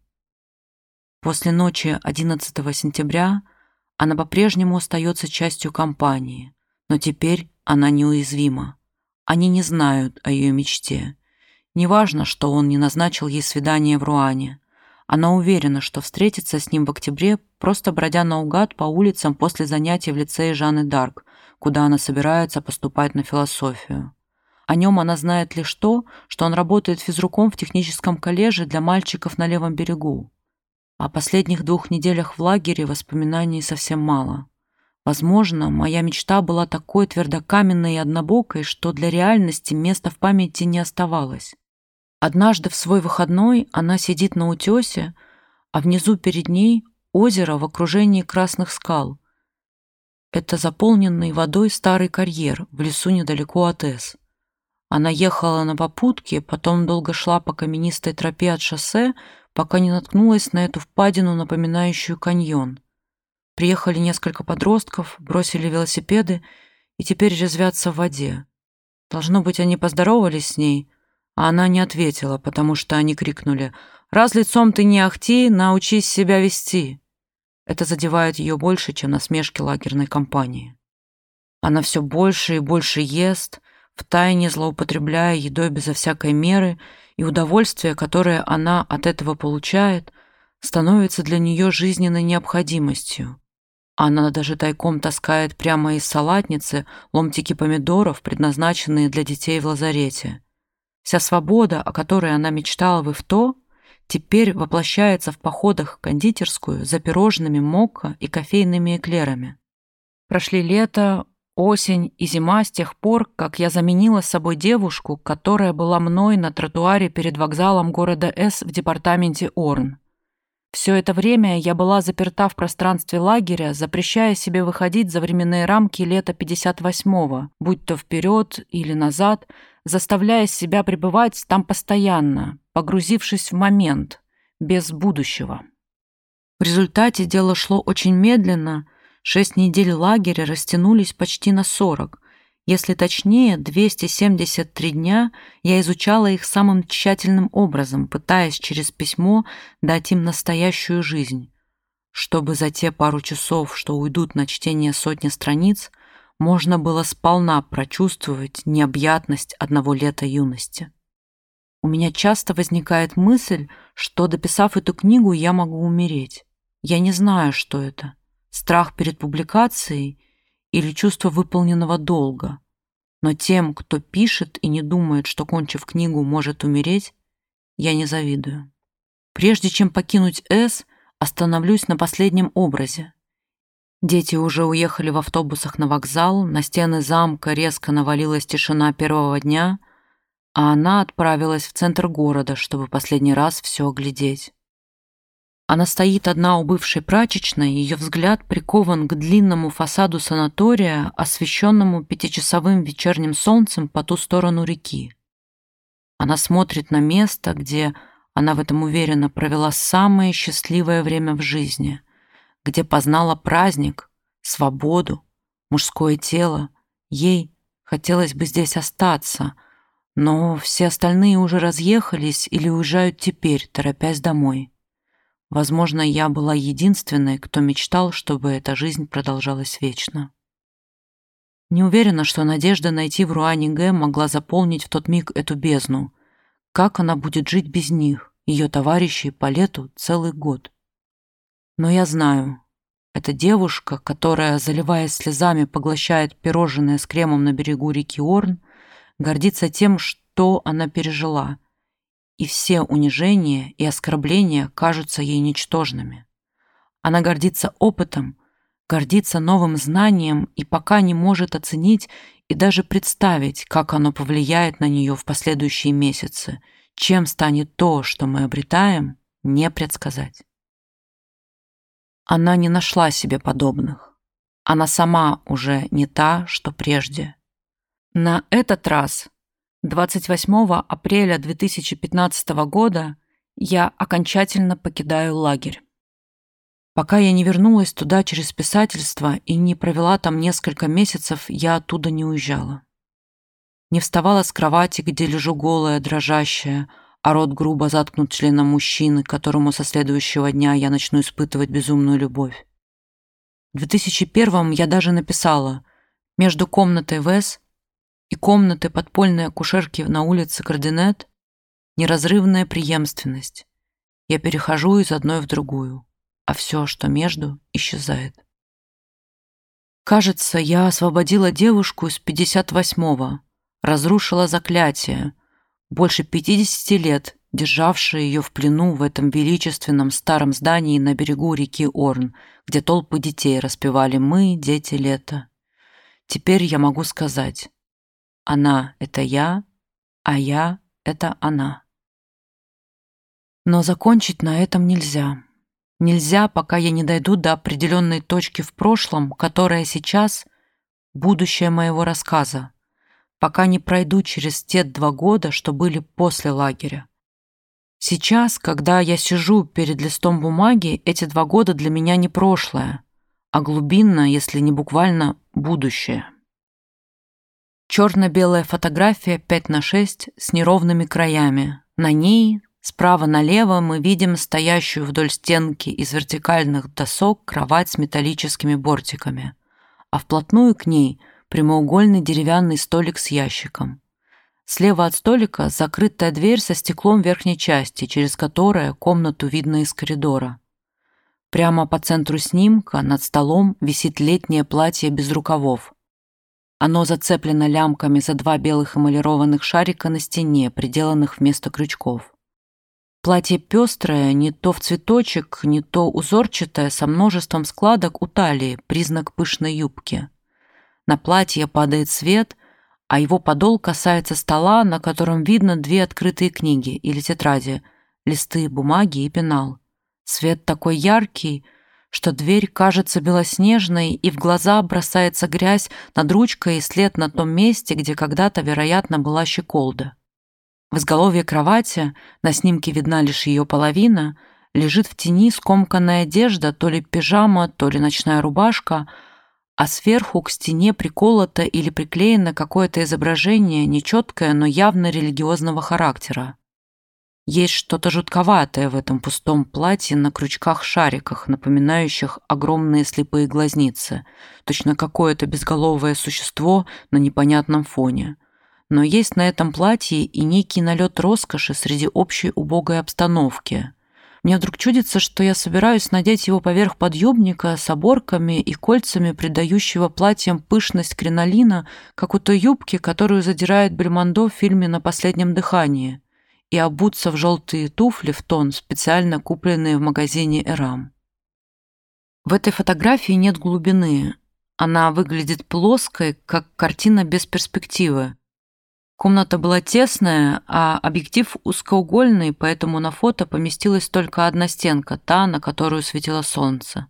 После ночи 11 сентября она по-прежнему остается частью компании, но теперь она неуязвима. Они не знают о ее мечте. Неважно, что он не назначил ей свидание в Руане. Она уверена, что встретится с ним в октябре, просто бродя наугад по улицам после занятий в лицее Жанны Дарк, куда она собирается поступать на философию. О нем она знает лишь то, что он работает физруком в техническом колледже для мальчиков на левом берегу. О последних двух неделях в лагере воспоминаний совсем мало. Возможно, моя мечта была такой твердокаменной и однобокой, что для реальности места в памяти не оставалось. Однажды в свой выходной она сидит на утесе, а внизу перед ней озеро в окружении красных скал. Это заполненный водой старый карьер в лесу недалеко от Эс. Она ехала на попутке, потом долго шла по каменистой тропе от шоссе, пока не наткнулась на эту впадину, напоминающую каньон. Приехали несколько подростков, бросили велосипеды и теперь резвятся в воде. Должно быть, они поздоровались с ней, она не ответила, потому что они крикнули «Раз лицом ты не ахти, научись себя вести». Это задевает ее больше, чем насмешки лагерной компании. Она все больше и больше ест, втайне злоупотребляя едой безо всякой меры, и удовольствие, которое она от этого получает, становится для нее жизненной необходимостью. Она даже тайком таскает прямо из салатницы ломтики помидоров, предназначенные для детей в лазарете. Вся свобода, о которой она мечтала в Ивто, теперь воплощается в походах в кондитерскую за пирожными мокко и кофейными эклерами. Прошли лето, осень и зима с тех пор, как я заменила с собой девушку, которая была мной на тротуаре перед вокзалом города С в департаменте Орн. Все это время я была заперта в пространстве лагеря, запрещая себе выходить за временные рамки лета 58-го, будь то вперед или назад, заставляя себя пребывать там постоянно, погрузившись в момент, без будущего. В результате дело шло очень медленно — Шесть недель лагеря растянулись почти на сорок. Если точнее, 273 дня я изучала их самым тщательным образом, пытаясь через письмо дать им настоящую жизнь, чтобы за те пару часов, что уйдут на чтение сотни страниц, можно было сполна прочувствовать необъятность одного лета юности. У меня часто возникает мысль, что, дописав эту книгу, я могу умереть. Я не знаю, что это страх перед публикацией или чувство выполненного долга. Но тем, кто пишет и не думает, что, кончив книгу, может умереть, я не завидую. Прежде чем покинуть С, остановлюсь на последнем образе. Дети уже уехали в автобусах на вокзал, на стены замка резко навалилась тишина первого дня, а она отправилась в центр города, чтобы последний раз все оглядеть. Она стоит одна у бывшей прачечной, ее взгляд прикован к длинному фасаду санатория, освещенному пятичасовым вечерним солнцем по ту сторону реки. Она смотрит на место, где, она в этом уверена, провела самое счастливое время в жизни, где познала праздник, свободу, мужское тело. Ей хотелось бы здесь остаться, но все остальные уже разъехались или уезжают теперь, торопясь домой. Возможно, я была единственной, кто мечтал, чтобы эта жизнь продолжалась вечно. Не уверена, что надежда найти в Руане Г могла заполнить в тот миг эту бездну, Как она будет жить без них, ее товарищей по лету целый год? Но я знаю, эта девушка, которая, заливаясь слезами, поглощает пирожное с кремом на берегу реки Орн, гордится тем, что она пережила, и все унижения и оскорбления кажутся ей ничтожными. Она гордится опытом, гордится новым знанием и пока не может оценить и даже представить, как оно повлияет на нее в последующие месяцы, чем станет то, что мы обретаем, не предсказать. Она не нашла себе подобных. Она сама уже не та, что прежде. На этот раз, 28 апреля 2015 года, я окончательно покидаю лагерь. Пока я не вернулась туда через писательство и не провела там несколько месяцев, я оттуда не уезжала. Не вставала с кровати, где лежу голая, дрожащая, а рот грубо заткнут членом мужчины, которому со следующего дня я начну испытывать безумную любовь. В 2001 я даже написала «Между комнатой ВЭС и комнатой подпольной акушерки на улице Кардинет неразрывная преемственность. Я перехожу из одной в другую, а все, что между, исчезает». Кажется, я освободила девушку из 58-го, разрушила заклятие, больше 50 лет державшие ее в плену в этом величественном старом здании на берегу реки Орн, где толпы детей распевали «Мы, дети лета». Теперь я могу сказать, она — это я, а я — это она. Но закончить на этом нельзя. Нельзя, пока я не дойду до определенной точки в прошлом, которая сейчас — будущее моего рассказа пока не пройду через те два года, что были после лагеря. Сейчас, когда я сижу перед листом бумаги, эти два года для меня не прошлое, а глубинно, если не буквально, будущее. Черно-белая фотография 5 на 6 с неровными краями. На ней справа налево мы видим стоящую вдоль стенки из вертикальных досок кровать с металлическими бортиками, а вплотную к ней – прямоугольный деревянный столик с ящиком. Слева от столика закрытая дверь со стеклом верхней части, через которое комнату видно из коридора. Прямо по центру снимка над столом висит летнее платье без рукавов. Оно зацеплено лямками за два белых эмалированных шарика на стене, приделанных вместо крючков. Платье пестрое, не то в цветочек, не то узорчатое, со множеством складок у талии, признак пышной юбки. На платье падает свет, а его подол касается стола, на котором видно две открытые книги или тетради, листы бумаги и пенал. Свет такой яркий, что дверь кажется белоснежной, и в глаза бросается грязь над ручкой и след на том месте, где когда-то, вероятно, была щеколда. В изголовье кровати, на снимке видна лишь ее половина, лежит в тени скомканная одежда, то ли пижама, то ли ночная рубашка — а сверху к стене приколото или приклеено какое-то изображение, нечеткое, но явно религиозного характера. Есть что-то жутковатое в этом пустом платье на крючках-шариках, напоминающих огромные слепые глазницы, точно какое-то безголовое существо на непонятном фоне. Но есть на этом платье и некий налет роскоши среди общей убогой обстановки – мне вдруг чудится, что я собираюсь надеть его поверх подъемника с оборками и кольцами, придающего платьям пышность кринолина, как у той юбки, которую задирает Бельмондо в фильме «На последнем дыхании», и обуться в желтые туфли в тон, специально купленные в магазине «Эрам». В этой фотографии нет глубины. Она выглядит плоской, как картина без перспективы. Комната была тесная, а объектив узкоугольный, поэтому на фото поместилась только одна стенка, та, на которую светило солнце.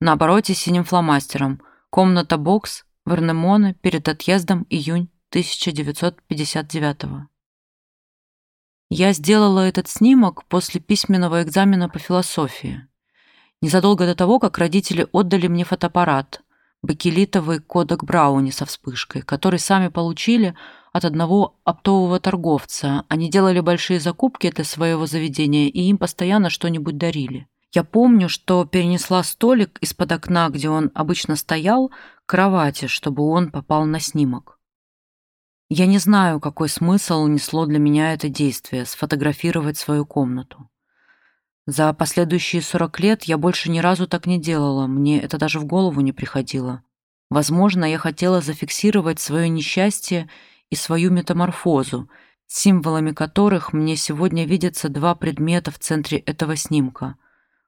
На обороте синим фломастером. Комната-бокс, Вернемоне, перед отъездом, июнь 1959 -го. Я сделала этот снимок после письменного экзамена по философии. Незадолго до того, как родители отдали мне фотоаппарат, бакелитовый кодек Брауни со вспышкой, который сами получили, от одного оптового торговца. Они делали большие закупки для своего заведения, и им постоянно что-нибудь дарили. Я помню, что перенесла столик из-под окна, где он обычно стоял, к кровати, чтобы он попал на снимок. Я не знаю, какой смысл несло для меня это действие — сфотографировать свою комнату. За последующие 40 лет я больше ни разу так не делала, мне это даже в голову не приходило. Возможно, я хотела зафиксировать свое несчастье и свою метаморфозу, символами которых мне сегодня видятся два предмета в центре этого снимка.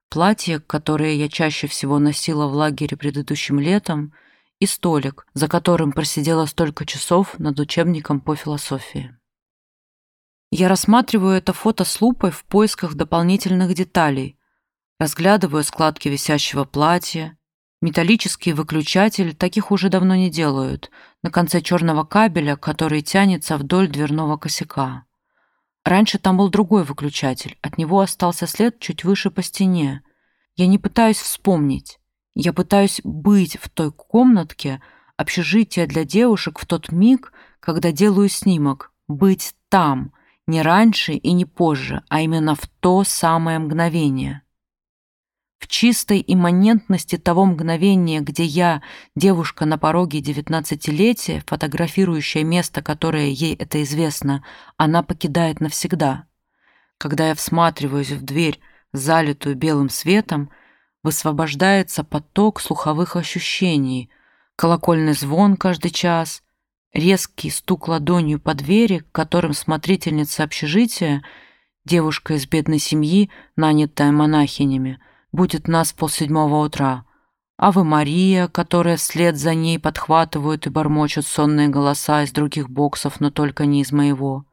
Платье, которое я чаще всего носила в лагере предыдущим летом, и столик, за которым просидела столько часов над учебником по философии. Я рассматриваю это фото с лупой в поисках дополнительных деталей, разглядываю складки висящего платья. Металлический выключатель таких уже давно не делают, на конце черного кабеля, который тянется вдоль дверного косяка. Раньше там был другой выключатель, от него остался след чуть выше по стене. Я не пытаюсь вспомнить. Я пытаюсь быть в той комнатке, общежития для девушек в тот миг, когда делаю снимок, быть там — не раньше и не позже, а именно в то самое мгновение. В чистой имманентности того мгновения, где я, девушка на пороге девятнадцатилетия, фотографирующая место, которое ей это известно, она покидает навсегда. Когда я всматриваюсь в дверь, залитую белым светом, высвобождается поток слуховых ощущений, колокольный звон каждый час — Резкий стук ладонью по двери, к которым смотрительница общежития, девушка из бедной семьи, нанятая монахинями, будет нас полседьмого утра. А вы Мария, которая вслед за ней подхватывают и бормочут сонные голоса из других боксов, но только не из моего.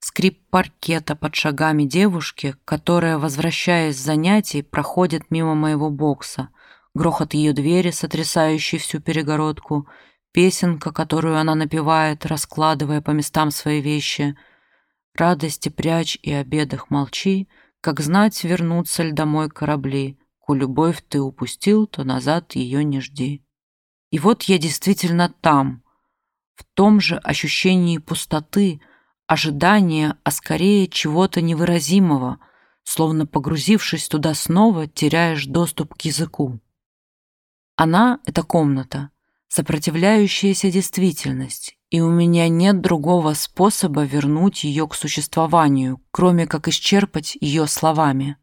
Скрип паркета под шагами девушки, которая, возвращаясь с занятий, проходит мимо моего бокса. Грохот ее двери, сотрясающий всю перегородку — песенка, которую она напевает, раскладывая по местам свои вещи. Радости прячь и обедах молчи, как знать вернутся ль домой корабли. Ку любовь ты упустил, то назад ее не жди. И вот я действительно там, в том же ощущении пустоты, ожидания, а скорее чего-то невыразимого, словно погрузившись туда снова, теряешь доступ к языку. Она — это комната — сопротивляющаяся действительность, и у меня нет другого способа вернуть ее к существованию, кроме как исчерпать ее словами.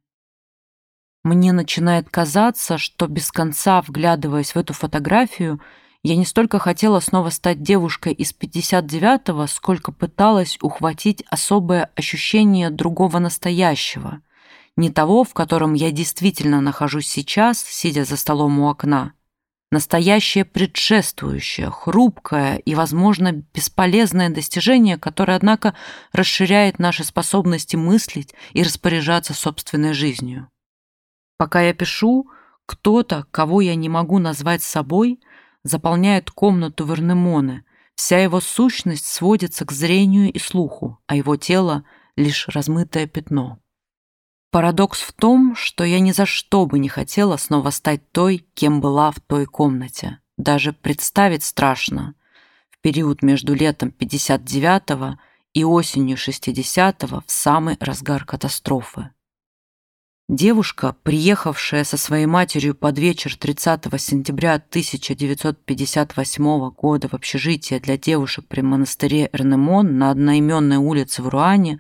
Мне начинает казаться, что без конца, вглядываясь в эту фотографию, я не столько хотела снова стать девушкой из 59-го, сколько пыталась ухватить особое ощущение другого настоящего, не того, в котором я действительно нахожусь сейчас, сидя за столом у окна, настоящее предшествующее, хрупкое и, возможно, бесполезное достижение, которое, однако, расширяет наши способности мыслить и распоряжаться собственной жизнью. Пока я пишу, кто-то, кого я не могу назвать собой, заполняет комнату Вернемоне, вся его сущность сводится к зрению и слуху, а его тело — лишь размытое пятно. Парадокс в том, что я ни за что бы не хотела снова стать той, кем была в той комнате. Даже представить страшно. В период между летом 59-го и осенью 60-го в самый разгар катастрофы. Девушка, приехавшая со своей матерью под вечер 30 сентября 1958 года в общежитие для девушек при монастыре Эрнемон на одноименной улице в Руане,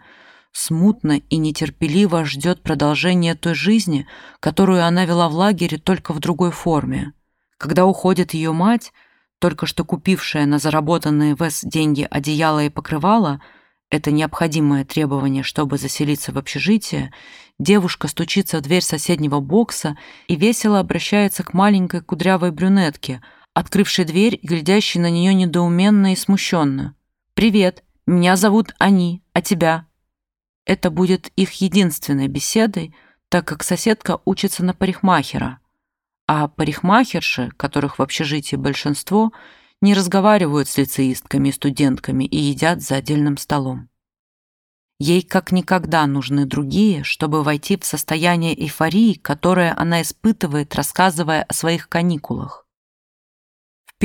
смутно и нетерпеливо ждет продолжения той жизни, которую она вела в лагере только в другой форме. Когда уходит ее мать, только что купившая на заработанные в С деньги одеяло и покрывало, это необходимое требование, чтобы заселиться в общежитие, девушка стучится в дверь соседнего бокса и весело обращается к маленькой кудрявой брюнетке, открывшей дверь и глядящей на нее недоуменно и смущенно. «Привет, меня зовут Ани, а тебя?» Это будет их единственной беседой, так как соседка учится на парикмахера, а парикмахерши, которых в общежитии большинство, не разговаривают с лицеистками и студентками и едят за отдельным столом. Ей как никогда нужны другие, чтобы войти в состояние эйфории, которое она испытывает, рассказывая о своих каникулах.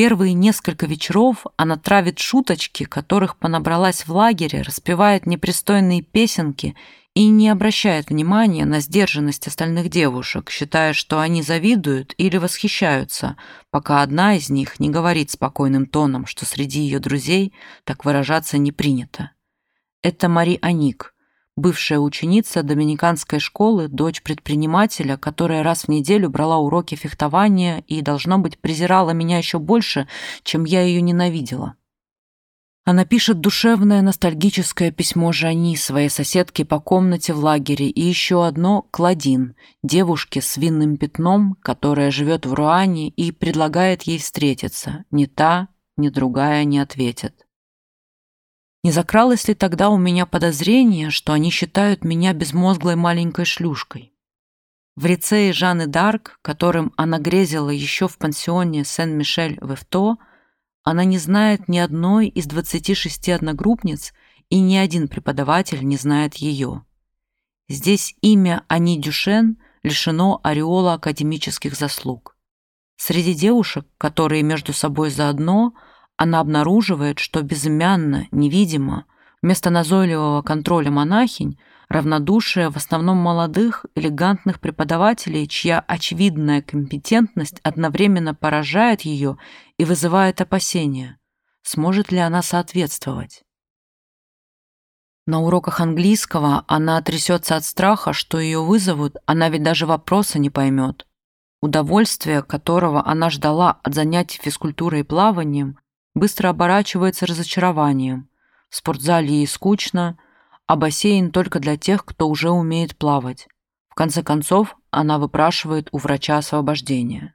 Первые несколько вечеров она травит шуточки, которых понабралась в лагере, распевает непристойные песенки и не обращает внимания на сдержанность остальных девушек, считая, что они завидуют или восхищаются, пока одна из них не говорит спокойным тоном, что среди ее друзей так выражаться не принято. Это Мари Аник, бывшая ученица доминиканской школы, дочь предпринимателя, которая раз в неделю брала уроки фехтования и, должно быть, презирала меня еще больше, чем я ее ненавидела. Она пишет душевное ностальгическое письмо Жани, своей соседке по комнате в лагере, и еще одно Кладин, девушке с винным пятном, которая живет в Руане и предлагает ей встретиться. Ни та, ни другая не ответят. Не закралось ли тогда у меня подозрение, что они считают меня безмозглой маленькой шлюшкой? В лицее Жанны Дарк, которым она грезила еще в пансионе Сен-Мишель в Эвто, она не знает ни одной из 26 одногруппниц, и ни один преподаватель не знает ее. Здесь имя Ани Дюшен лишено ореола академических заслуг. Среди девушек, которые между собой заодно – она обнаруживает, что безымянно, невидимо, вместо назойливого контроля монахинь, равнодушие в основном молодых, элегантных преподавателей, чья очевидная компетентность одновременно поражает ее и вызывает опасения. Сможет ли она соответствовать? На уроках английского она трясется от страха, что ее вызовут, она ведь даже вопроса не поймет. Удовольствие, которого она ждала от занятий физкультурой и плаванием, быстро оборачивается разочарованием. В спортзале ей скучно, а бассейн только для тех, кто уже умеет плавать. В конце концов, она выпрашивает у врача освобождения.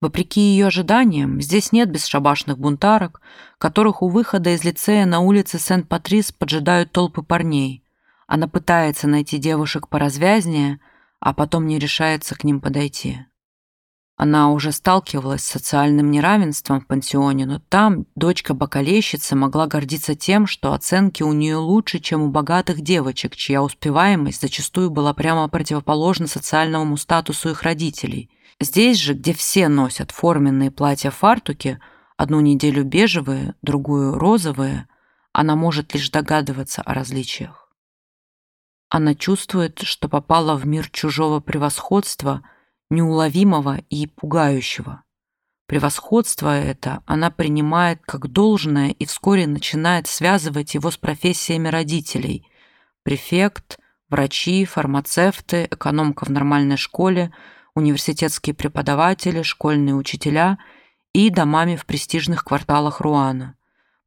Вопреки ее ожиданиям, здесь нет бесшабашных бунтарок, которых у выхода из лицея на улице Сент-Патрис поджидают толпы парней. Она пытается найти девушек поразвязнее, а потом не решается к ним подойти. Она уже сталкивалась с социальным неравенством в пансионе, но там дочка бакалейщицы могла гордиться тем, что оценки у нее лучше, чем у богатых девочек, чья успеваемость зачастую была прямо противоположна социальному статусу их родителей. Здесь же, где все носят форменные платья-фартуки, одну неделю бежевые, другую розовые, она может лишь догадываться о различиях. Она чувствует, что попала в мир чужого превосходства – неуловимого и пугающего. Превосходство это она принимает как должное и вскоре начинает связывать его с профессиями родителей. Префект, врачи, фармацевты, экономка в нормальной школе, университетские преподаватели, школьные учителя и домами в престижных кварталах Руана.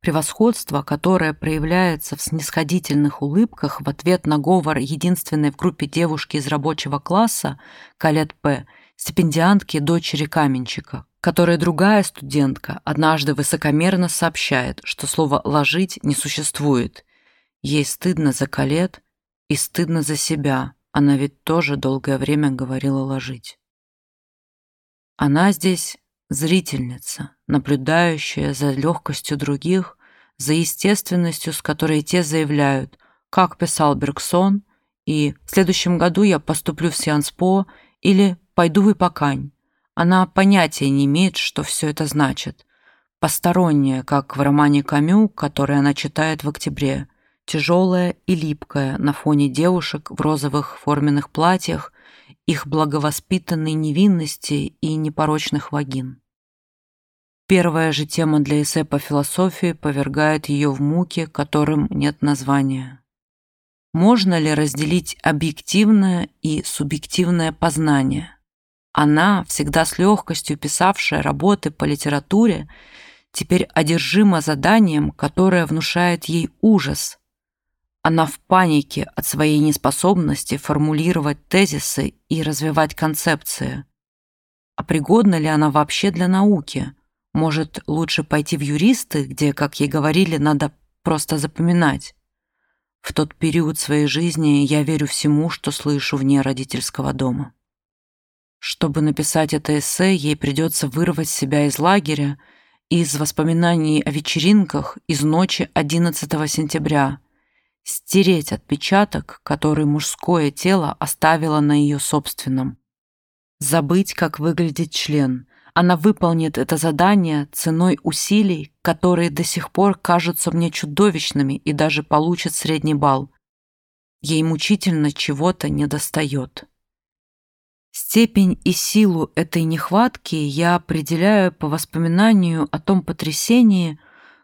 Превосходство, которое проявляется в снисходительных улыбках в ответ на говор единственной в группе девушки из рабочего класса, Калет П., стипендиантки дочери каменщика, которая другая студентка однажды высокомерно сообщает, что слово «ложить» не существует. Ей стыдно за Калет и стыдно за себя, она ведь тоже долгое время говорила «ложить». Она здесь Зрительница, наблюдающая за легкостью других, за естественностью, с которой те заявляют, как писал Бергсон, и в следующем году я поступлю в Сианспо или пойду в Ипакань. Она понятия не имеет, что все это значит. Посторонняя, как в романе Камю, который она читает в октябре, тяжелая и липкая на фоне девушек в розовых форменных платьях, их благовоспитанной невинности и непорочных вагин. Первая же тема для эссе по философии повергает ее в муки, которым нет названия. Можно ли разделить объективное и субъективное познание? Она, всегда с легкостью писавшая работы по литературе, теперь одержима заданием, которое внушает ей ужас, она в панике от своей неспособности формулировать тезисы и развивать концепции. А пригодна ли она вообще для науки? Может, лучше пойти в юристы, где, как ей говорили, надо просто запоминать? В тот период своей жизни я верю всему, что слышу вне родительского дома. Чтобы написать это эссе, ей придется вырвать себя из лагеря, из воспоминаний о вечеринках из ночи 11 сентября – стереть отпечаток, который мужское тело оставило на ее собственном. Забыть, как выглядит член, Она выполнит это задание ценой усилий, которые до сих пор кажутся мне чудовищными и даже получит средний балл. Ей мучительно чего-то недостает. Степень и силу этой нехватки я определяю по воспоминанию о том потрясении,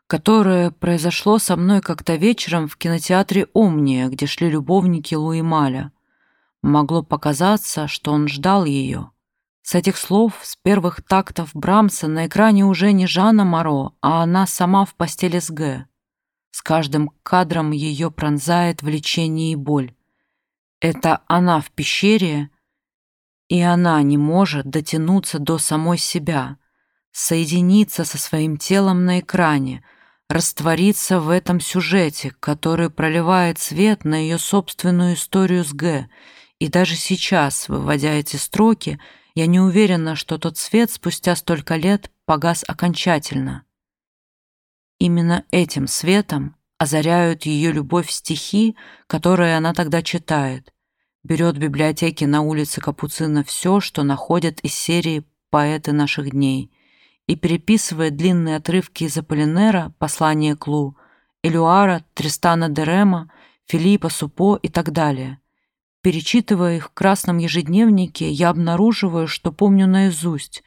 которое произошло со мной как-то вечером в кинотеатре «Омния», где шли любовники Луи Маля. Могло показаться, что он ждал ее. С этих слов, с первых тактов Брамса на экране уже не Жанна Моро, а она сама в постели с Г. С каждым кадром ее пронзает влечение и боль. Это она в пещере, и она не может дотянуться до самой себя, соединиться со своим телом на экране, раствориться в этом сюжете, который проливает свет на ее собственную историю с Г. И даже сейчас, выводя эти строки, я не уверена, что тот свет спустя столько лет погас окончательно. Именно этим светом озаряют ее любовь стихи, которые она тогда читает. Берет в библиотеке на улице Капуцина все, что находят из серии «Поэты наших дней», и переписывает длинные отрывки из Аполлинера «Послание Клу», Элюара, Тристана Дерема, Филиппа Супо и так далее. Перечитывая их в красном ежедневнике, я обнаруживаю, что помню наизусть.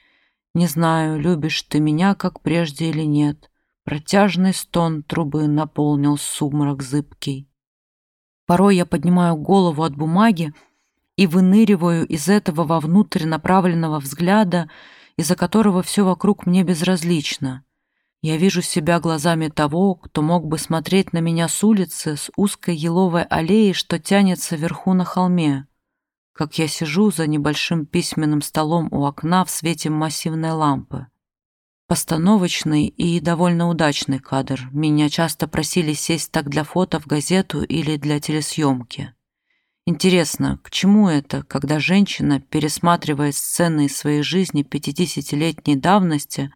Не знаю, любишь ты меня, как прежде или нет. Протяжный стон трубы наполнил сумрак зыбкий. Порой я поднимаю голову от бумаги и выныриваю из этого вовнутрь направленного взгляда, из-за которого все вокруг мне безразлично. Я вижу себя глазами того, кто мог бы смотреть на меня с улицы, с узкой еловой аллеи, что тянется вверху на холме. Как я сижу за небольшим письменным столом у окна в свете массивной лампы. Постановочный и довольно удачный кадр. Меня часто просили сесть так для фото в газету или для телесъемки. Интересно, к чему это, когда женщина пересматривает сцены из своей жизни 50-летней давности,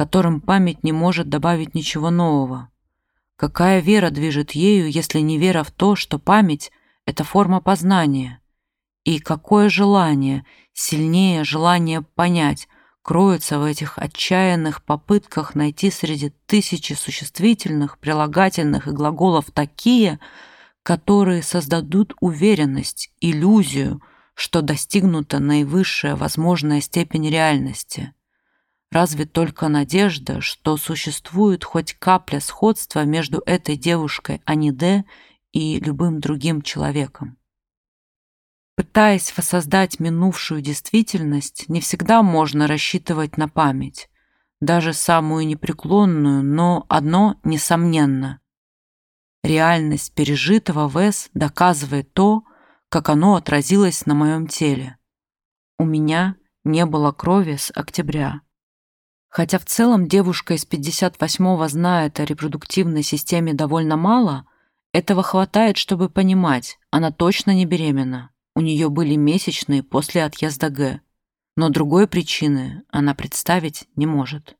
которым память не может добавить ничего нового. Какая вера движет ею, если не вера в то, что память — это форма познания? И какое желание, сильнее желание понять, кроется в этих отчаянных попытках найти среди тысячи существительных, прилагательных и глаголов такие, которые создадут уверенность, иллюзию, что достигнута наивысшая возможная степень реальности. Разве только надежда, что существует хоть капля сходства между этой девушкой Аниде и любым другим человеком. Пытаясь воссоздать минувшую действительность, не всегда можно рассчитывать на память, даже самую непреклонную, но одно несомненно. Реальность пережитого в С доказывает то, как оно отразилось на моем теле. У меня не было крови с октября. Хотя в целом девушка из 58-го знает о репродуктивной системе довольно мало, этого хватает, чтобы понимать, она точно не беременна. У нее были месячные после отъезда Г. Но другой причины она представить не может.